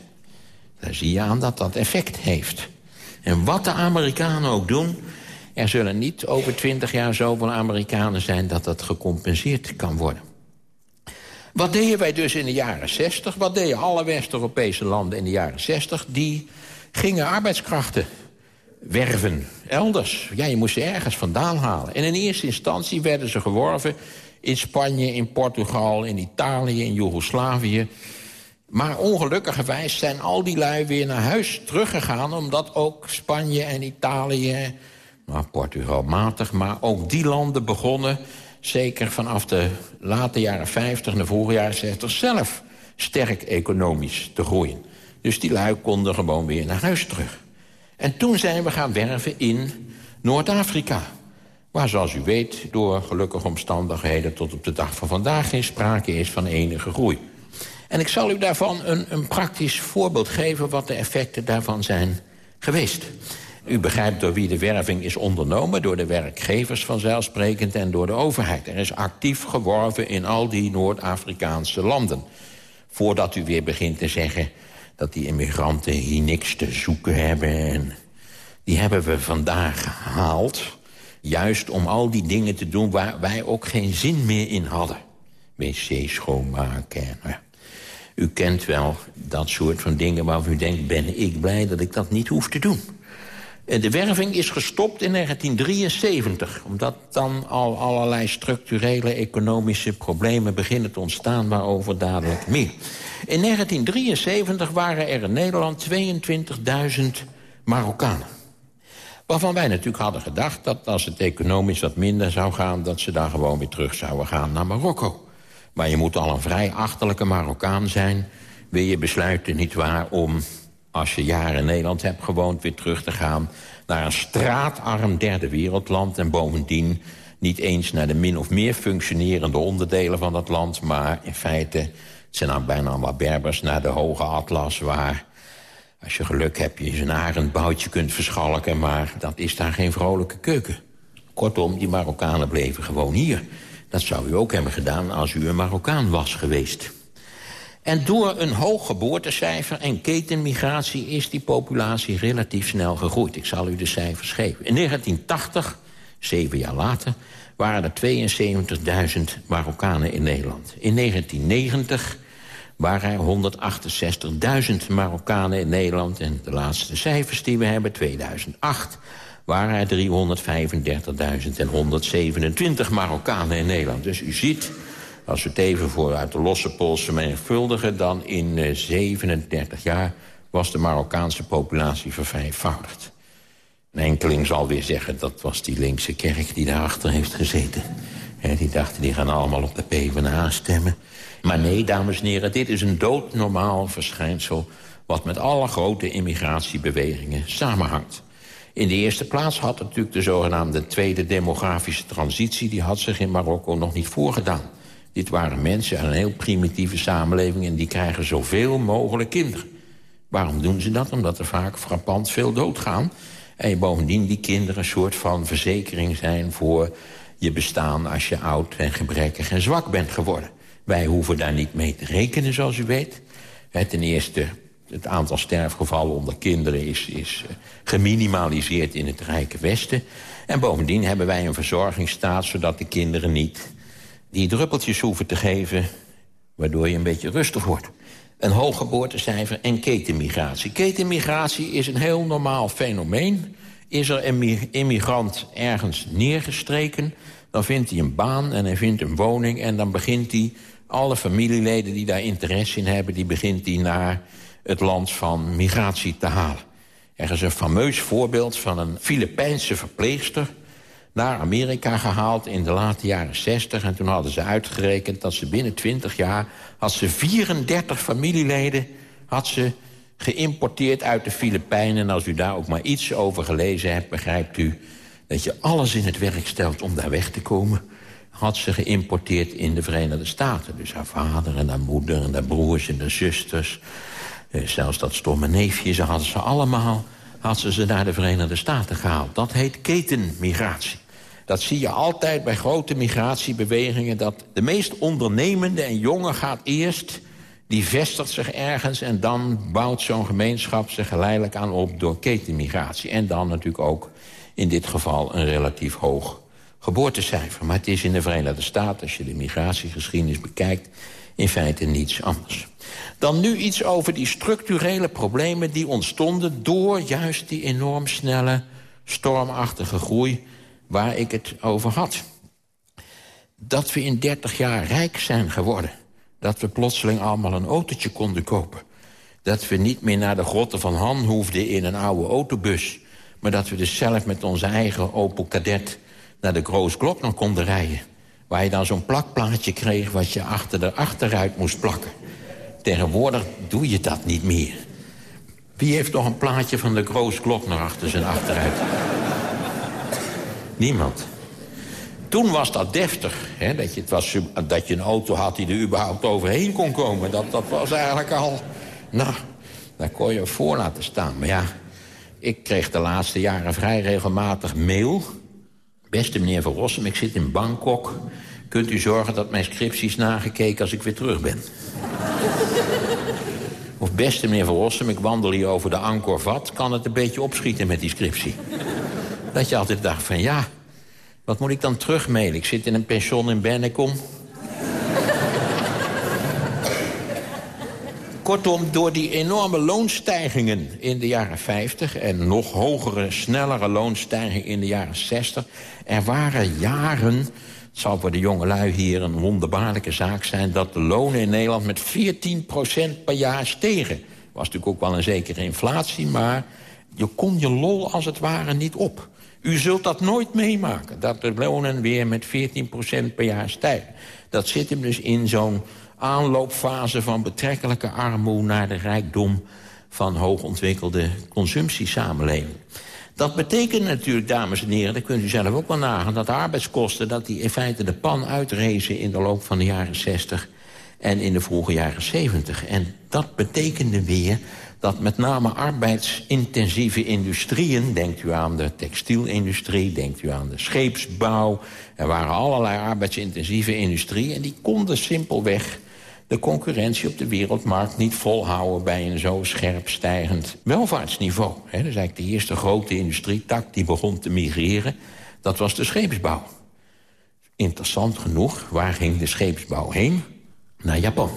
Daar zie je aan dat dat effect heeft. En wat de Amerikanen ook doen... Er zullen niet over twintig jaar zoveel Amerikanen zijn... dat dat gecompenseerd kan worden. Wat deden wij dus in de jaren 60? Wat deden alle West-Europese landen in de jaren 60? Die gingen arbeidskrachten werven, elders. Ja, je moest ze ergens vandaan halen. En in eerste instantie werden ze geworven in Spanje, in Portugal, in Italië, in Joegoslavië. Maar ongelukkigerwijs zijn al die lui weer naar huis teruggegaan... omdat ook Spanje en Italië nou, Portugal matig, maar ook die landen begonnen... zeker vanaf de late jaren 50 en de vroege jaren 60 zelf sterk economisch te groeien. Dus die lui konden gewoon weer naar huis terug. En toen zijn we gaan werven in Noord-Afrika. Waar, zoals u weet, door gelukkige omstandigheden... tot op de dag van vandaag geen sprake is van enige groei. En ik zal u daarvan een, een praktisch voorbeeld geven... wat de effecten daarvan zijn geweest. U begrijpt door wie de werving is ondernomen. Door de werkgevers vanzelfsprekend en door de overheid. Er is actief geworven in al die Noord-Afrikaanse landen. Voordat u weer begint te zeggen dat die immigranten hier niks te zoeken hebben. En die hebben we vandaag gehaald. Juist om al die dingen te doen waar wij ook geen zin meer in hadden. Wc schoonmaken. Nou ja. U kent wel dat soort van dingen waarvan u denkt... ben ik blij dat ik dat niet hoef te doen. De werving is gestopt in 1973... omdat dan al allerlei structurele economische problemen beginnen te ontstaan... waarover dadelijk meer. In 1973 waren er in Nederland 22.000 Marokkanen. Waarvan wij natuurlijk hadden gedacht dat als het economisch wat minder zou gaan... dat ze daar gewoon weer terug zouden gaan naar Marokko. Maar je moet al een vrij achterlijke Marokkaan zijn... wil je besluiten, nietwaar, om als je jaren in Nederland hebt gewoond... weer terug te gaan naar een straatarm derde wereldland... en bovendien niet eens naar de min of meer functionerende onderdelen van dat land... maar in feite, het zijn dan bijna allemaal Berbers, naar de Hoge Atlas... waar, als je geluk hebt, je een arendboutje kunt verschalken... maar dat is daar geen vrolijke keuken. Kortom, die Marokkanen bleven gewoon hier. Dat zou u ook hebben gedaan als u een Marokkaan was geweest. En door een hoog geboortecijfer en ketenmigratie... is die populatie relatief snel gegroeid. Ik zal u de cijfers geven. In 1980, zeven jaar later, waren er 72.000 Marokkanen in Nederland. In 1990 waren er 168.000 Marokkanen in Nederland. En de laatste cijfers die we hebben, 2008 waren er 335.000 en 127 Marokkanen in Nederland. Dus u ziet als we het even voor uit de losse polsen menigvuldigen... dan in 37 eh, jaar was de Marokkaanse populatie vervijfvoudigd. Een enkeling zal weer zeggen, dat was die linkse kerk die daarachter heeft gezeten. die dachten, die gaan allemaal op de PvdA stemmen. Maar nee, dames en heren, dit is een doodnormaal verschijnsel... wat met alle grote immigratiebewegingen samenhangt. In de eerste plaats had natuurlijk de zogenaamde tweede demografische transitie... die had zich in Marokko nog niet voorgedaan. Dit waren mensen uit een heel primitieve samenleving... en die krijgen zoveel mogelijk kinderen. Waarom doen ze dat? Omdat er vaak frappant veel doodgaan. En bovendien die kinderen een soort van verzekering zijn... voor je bestaan als je oud en gebrekkig en zwak bent geworden. Wij hoeven daar niet mee te rekenen, zoals u weet. Ten eerste, het aantal sterfgevallen onder kinderen is, is eh, geminimaliseerd in het Rijke Westen. En bovendien hebben wij een verzorgingsstaat... zodat de kinderen niet die druppeltjes hoeven te geven... waardoor je een beetje rustig wordt. Een hoog geboortecijfer en ketenmigratie. Ketenmigratie is een heel normaal fenomeen. Is er een immigrant ergens neergestreken... dan vindt hij een baan en hij vindt een woning... en dan begint hij alle familieleden die daar interesse in hebben... die begint hij naar het land van migratie te halen. Er is een fameus voorbeeld van een Filipijnse verpleegster... naar Amerika gehaald in de late jaren 60. En toen hadden ze uitgerekend dat ze binnen 20 jaar... had ze 34 familieleden had ze geïmporteerd uit de Filipijnen. En als u daar ook maar iets over gelezen hebt, begrijpt u... dat je alles in het werk stelt om daar weg te komen had ze geïmporteerd in de Verenigde Staten. Dus haar vader en haar moeder en haar broers en haar zusters. Eh, zelfs dat stomme neefje, ze hadden ze allemaal... had ze ze naar de Verenigde Staten gehaald. Dat heet ketenmigratie. Dat zie je altijd bij grote migratiebewegingen... dat de meest ondernemende en jonge gaat eerst... die vestigt zich ergens en dan bouwt zo'n gemeenschap zich geleidelijk aan op... door ketenmigratie. En dan natuurlijk ook in dit geval een relatief hoog geboortecijfer. Maar het is in de Verenigde Staten, als je de migratiegeschiedenis bekijkt... in feite niets anders. Dan nu iets over die structurele problemen die ontstonden... door juist die enorm snelle, stormachtige groei waar ik het over had. Dat we in 30 jaar rijk zijn geworden. Dat we plotseling allemaal een autootje konden kopen. Dat we niet meer naar de grotten van Han hoefden in een oude autobus. Maar dat we dus zelf met onze eigen Opel Kadett naar de Groos Glockner konden rijden. Waar je dan zo'n plakplaatje kreeg wat je achter de achteruit moest plakken. Tegenwoordig doe je dat niet meer. Wie heeft nog een plaatje van de Groos Glockner achter zijn achteruit? Niemand. Toen was dat deftig. Hè? Dat, je, het was, dat je een auto had die er überhaupt overheen kon komen. Dat, dat was eigenlijk al... Nou, daar kon je voor laten staan. Maar ja, ik kreeg de laatste jaren vrij regelmatig mail Beste meneer Van Rossum, ik zit in Bangkok. Kunt u zorgen dat mijn scripties nagekeken als ik weer terug ben? of beste meneer Van Rossum, ik wandel hier over de Angkor Wat. Kan het een beetje opschieten met die scriptie? Dat je altijd dacht van ja, wat moet ik dan terugmailen? Ik zit in een pension in Bennekom. Kortom, door die enorme loonstijgingen in de jaren 50... en nog hogere, snellere loonstijgingen in de jaren 60... er waren jaren, het zal voor de jongelui hier een wonderbaarlijke zaak zijn... dat de lonen in Nederland met 14% per jaar stegen. was natuurlijk ook wel een zekere inflatie, maar je kon je lol als het ware niet op. U zult dat nooit meemaken, dat de lonen weer met 14% per jaar stijgen. Dat zit hem dus in zo'n aanloopfase van betrekkelijke armoede... naar de rijkdom van hoogontwikkelde consumptiesamenleving. Dat betekent natuurlijk, dames en heren, dat kunt u zelf ook wel nagaan... dat de arbeidskosten dat die in feite de pan uitrezen in de loop van de jaren 60 en in de vroege jaren 70. En dat betekende weer dat met name arbeidsintensieve industrieën... denkt u aan de textielindustrie, denkt u aan de scheepsbouw... er waren allerlei arbeidsintensieve industrieën... en die konden simpelweg de concurrentie op de wereldmarkt niet volhouden... bij een zo scherp stijgend welvaartsniveau. He, dat is eigenlijk de eerste grote industrietak die begon te migreren. Dat was de scheepsbouw. Interessant genoeg, waar ging de scheepsbouw heen? Naar Japan.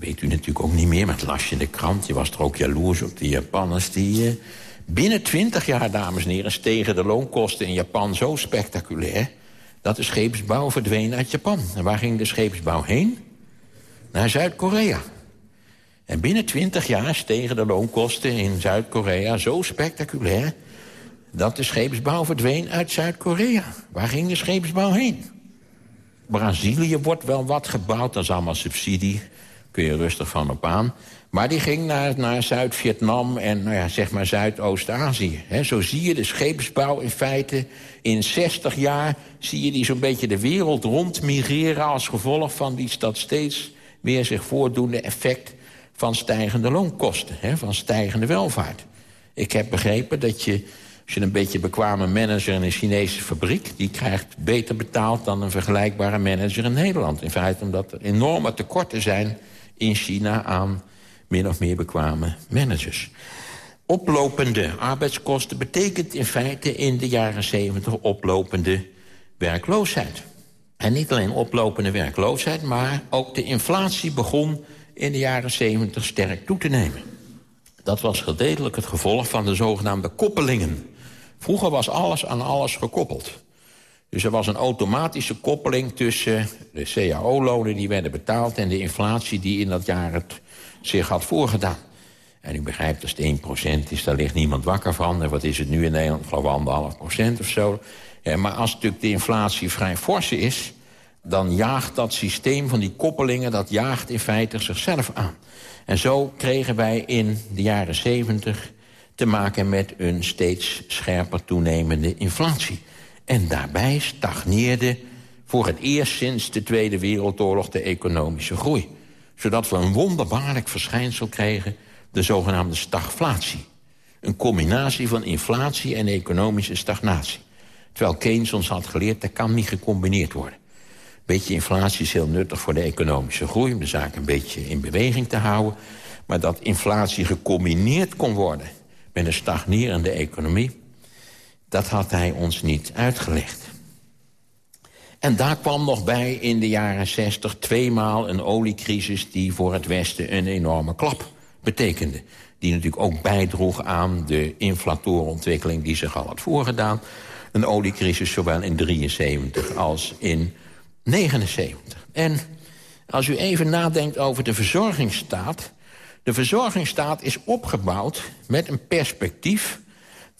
Weet u natuurlijk ook niet meer, maar het las je in de krant. Je was er ook jaloers op die Japanners die... Uh, binnen twintig jaar, dames en heren, stegen de loonkosten in Japan zo spectaculair... dat de scheepsbouw verdween uit Japan. En waar ging de scheepsbouw heen? naar Zuid-Korea. En binnen twintig jaar stegen de loonkosten in Zuid-Korea zo spectaculair... dat de scheepsbouw verdween uit Zuid-Korea. Waar ging de scheepsbouw heen? Brazilië wordt wel wat gebouwd, dat is allemaal subsidie. Kun je rustig van op aan. Maar die ging naar, naar Zuid-Vietnam en nou ja, zeg maar Zuidoost-Azië. Zo zie je de scheepsbouw in feite in 60 jaar... zie je die zo'n beetje de wereld rond migreren... als gevolg van die dat steeds weer zich voordoende effect... van stijgende loonkosten, hè, van stijgende welvaart. Ik heb begrepen dat je, als je een beetje bekwame manager in een Chinese fabriek... die krijgt beter betaald dan een vergelijkbare manager in Nederland. In feite omdat er enorme tekorten zijn in China aan min of meer bekwame managers. Oplopende arbeidskosten betekent in feite in de jaren 70 oplopende werkloosheid. En niet alleen oplopende werkloosheid, maar ook de inflatie begon in de jaren 70 sterk toe te nemen. Dat was gedeeltelijk het gevolg van de zogenaamde koppelingen. Vroeger was alles aan alles gekoppeld. Dus er was een automatische koppeling tussen de cao-lonen die werden betaald... en de inflatie die in dat jaar het zich had voorgedaan. En u begrijpt, als het 1% is, daar ligt niemand wakker van. En wat is het nu in Nederland? Ik geloof anderhalf procent of zo. Maar als natuurlijk de inflatie vrij fors is... dan jaagt dat systeem van die koppelingen... dat jaagt in feite zichzelf aan. En zo kregen wij in de jaren 70 te maken met een steeds scherper toenemende inflatie. En daarbij stagneerde voor het eerst sinds de Tweede Wereldoorlog de economische groei zodat we een wonderbaarlijk verschijnsel kregen, de zogenaamde stagflatie. Een combinatie van inflatie en economische stagnatie. Terwijl Keynes ons had geleerd, dat kan niet gecombineerd worden. Beetje inflatie is heel nuttig voor de economische groei... om de zaak een beetje in beweging te houden. Maar dat inflatie gecombineerd kon worden met een stagnerende economie... dat had hij ons niet uitgelegd. En daar kwam nog bij in de jaren 60 tweemaal een oliecrisis... die voor het Westen een enorme klap betekende. Die natuurlijk ook bijdroeg aan de inflatorenontwikkeling... die zich al had voorgedaan. Een oliecrisis zowel in 73 als in 79. En als u even nadenkt over de verzorgingsstaat... de verzorgingsstaat is opgebouwd met een perspectief...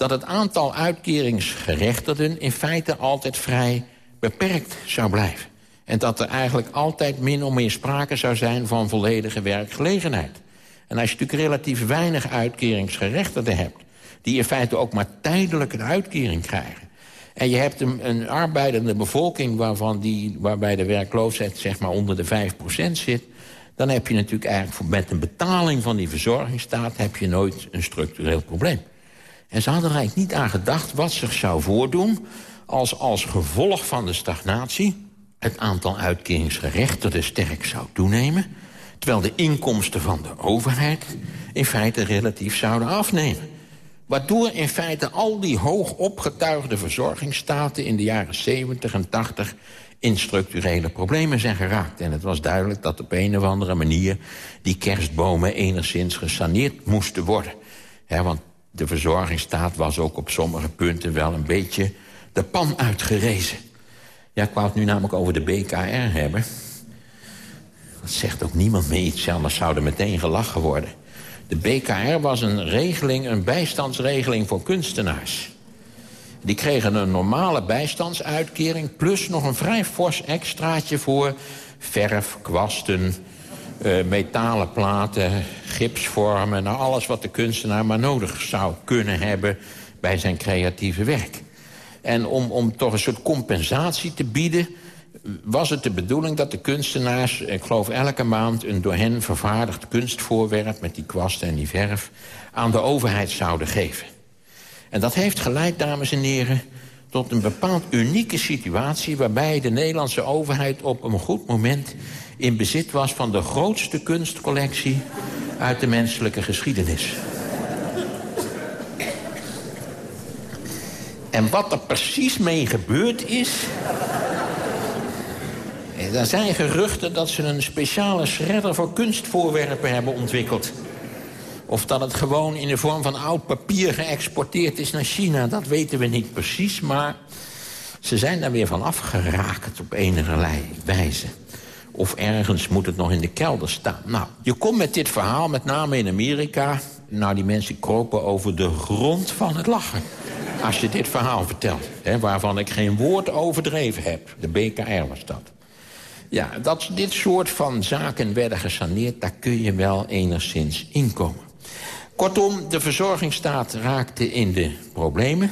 dat het aantal uitkeringsgerechtigden in feite altijd vrij beperkt zou blijven. En dat er eigenlijk altijd min of meer sprake zou zijn van volledige werkgelegenheid. En als je natuurlijk relatief weinig uitkeringsgerechtigden hebt... die in feite ook maar tijdelijk een uitkering krijgen... en je hebt een, arbeidende bevolking waarvan die, waarbij de werkloosheid zeg maar onder de 5% zit... dan heb je natuurlijk eigenlijk met een betaling van die verzorgingsstaat... heb je nooit een structureel probleem. En ze hadden er eigenlijk niet aan gedacht wat zich zou voordoen als als gevolg van de stagnatie... het aantal uitkeringsgerechtigden sterk zou toenemen... terwijl de inkomsten van de overheid in feite relatief zouden afnemen. Waardoor in feite al die hoog opgetuigde verzorgingsstaten... in de jaren 70 en 80 in structurele problemen zijn geraakt. En het was duidelijk dat op een of andere manier... die kerstbomen enigszins gesaneerd moesten worden. want de verzorgingsstaat was ook op sommige punten wel een beetje de pan uitgerezen. Ja, ik wou het nu namelijk over de BKR hebben. Dat zegt ook niemand meer iets, anders zou er meteen gelachen worden. De BKR was een regeling, een bijstandsregeling voor kunstenaars. Die kregen een normale bijstandsuitkering... plus nog een vrij fors extraatje voor verf, kwasten... Uh, metalen platen, gipsvormen... Nou, alles wat de kunstenaar maar nodig zou kunnen hebben... bij zijn creatieve werk. En om, om toch een soort compensatie te bieden was het de bedoeling dat de kunstenaars, ik geloof elke maand... een door hen vervaardigd kunstvoorwerp met die kwasten en die verf... aan de overheid zouden geven. En dat heeft geleid, dames en heren, tot een bepaald unieke situatie... waarbij de Nederlandse overheid op een goed moment in bezit was... van de grootste kunstcollectie uit de menselijke geschiedenis. En wat er precies mee gebeurd is... Eh, er zijn geruchten dat ze een speciale shredder voor kunstvoorwerpen hebben ontwikkeld. Of dat het gewoon in de vorm van oud papier geëxporteerd is naar China... dat weten we niet precies, maar ze zijn daar weer van afgeraakt op enige wijze. Of ergens moet het nog in de kelder staan. Nou, je komt met dit verhaal, met name in Amerika... nou, die mensen kropen over de grond van het lachen als je dit verhaal vertelt... Hè, waarvan ik geen woord overdreven heb. De BKR was dat. Ja, dat dit soort van zaken werden gesaneerd... daar kun je wel enigszins inkomen. Kortom, de verzorgingsstaat raakte in de problemen.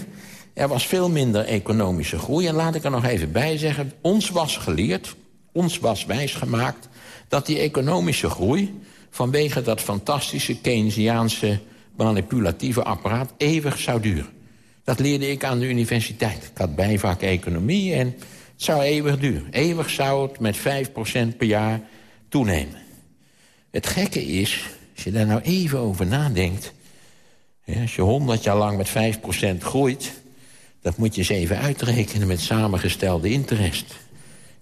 Er was veel minder economische groei. En laat ik er nog even bij zeggen, ons was geleerd, ons was wijsgemaakt... dat die economische groei vanwege dat fantastische Keynesiaanse manipulatieve apparaat eeuwig zou duren. Dat leerde ik aan de universiteit. Ik had bijvak economie en het zou eeuwig duren. Eeuwig zou het met 5% per jaar toenemen. Het gekke is, als je daar nou even over nadenkt... als je 100 jaar lang met 5% groeit... dat moet je eens even uitrekenen met samengestelde interest.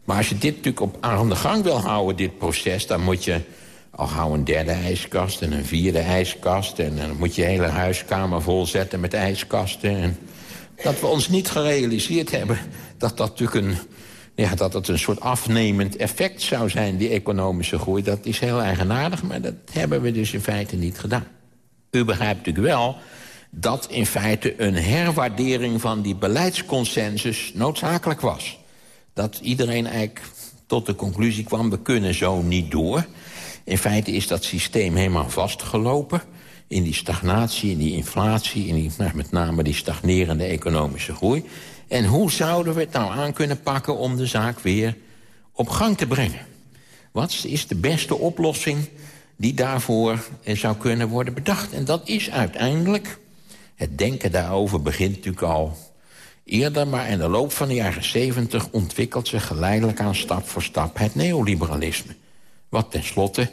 Maar als je dit natuurlijk op aan de gang wil houden, dit proces... dan moet je al gauw een derde ijskast en een vierde ijskast... en dan moet je hele huiskamer volzetten met ijskasten. En dat we ons niet gerealiseerd hebben dat dat natuurlijk een... Ja, dat het een soort afnemend effect zou zijn, die economische groei. Dat is heel eigenaardig, maar dat hebben we dus in feite niet gedaan. U begrijpt natuurlijk wel dat in feite een herwaardering van die beleidsconsensus noodzakelijk was. Dat iedereen eigenlijk tot de conclusie kwam, we kunnen zo niet door... In feite is dat systeem helemaal vastgelopen in die stagnatie, in die inflatie... in nou, met name die stagnerende economische groei. En hoe zouden we het nou aan kunnen pakken om de zaak weer op gang te brengen? Wat is de beste oplossing die daarvoor zou kunnen worden bedacht? En dat is uiteindelijk... Het denken daarover begint natuurlijk al eerder... maar in de loop van de jaren 70 ontwikkelt zich geleidelijk aan stap voor stap het neoliberalisme. Wat tenslotte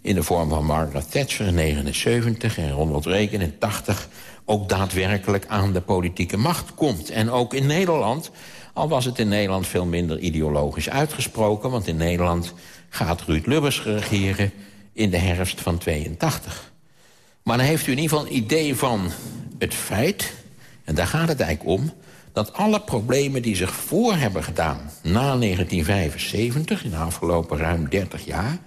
in de vorm van Margaret Thatcher in 79 en Ronald Reagan in 80 ook daadwerkelijk aan de politieke macht komt. En ook in Nederland, al was het in Nederland veel minder ideologisch uitgesproken... want in Nederland gaat Ruud Lubbers regeren in de herfst van 82. Maar dan heeft u in ieder geval een idee van het feit... en daar gaat het eigenlijk om dat alle problemen die zich voor hebben gedaan... na 1975, in de afgelopen ruim 30 jaar...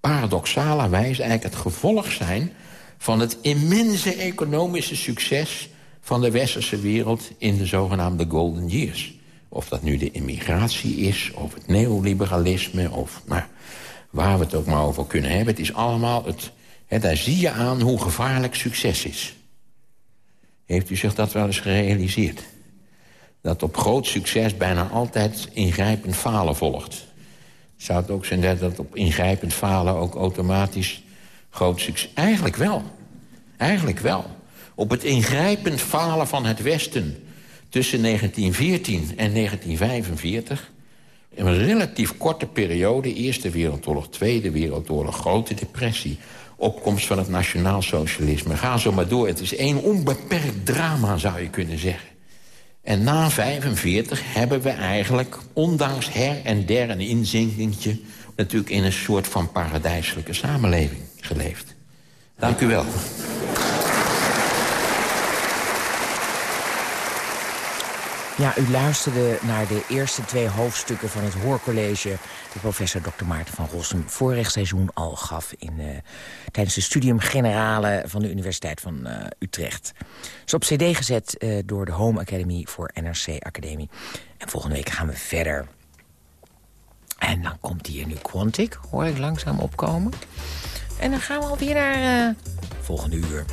paradoxalerwijs eigenlijk het gevolg zijn... van het immense economische succes van de westerse wereld... in de zogenaamde golden years. Of dat nu de immigratie is, of het neoliberalisme... of nou, waar we het ook maar over kunnen hebben. Het is allemaal... Het, hè, daar zie je aan hoe gevaarlijk succes is. Heeft u zich dat wel eens gerealiseerd? Dat op groot succes bijna altijd ingrijpend falen volgt. Zou het ook zijn dat op ingrijpend falen ook automatisch groot succes... Eigenlijk wel. Eigenlijk wel. Op het ingrijpend falen van het Westen tussen 1914 en 1945... een relatief korte periode, Eerste Wereldoorlog, Tweede Wereldoorlog... Grote Depressie, opkomst van het nationaal socialisme. Ga zo maar door. Het is één onbeperkt drama, zou je kunnen zeggen. En na 45 hebben we eigenlijk, ondanks her en der een inzinkingtje... natuurlijk in een soort van paradijselijke samenleving geleefd. Dank u wel.
Ja, u luisterde naar de eerste twee hoofdstukken van het hoorcollege... dat professor Dr. Maarten van Rossum vorig al gaf... In, uh, tijdens de studium generale van de Universiteit van uh, Utrecht. Is op cd gezet uh, door de Home Academy voor NRC Academie. En volgende week gaan we verder. En dan komt hier nu Quantic, hoor ik langzaam opkomen. En dan gaan we alweer naar volgende uur.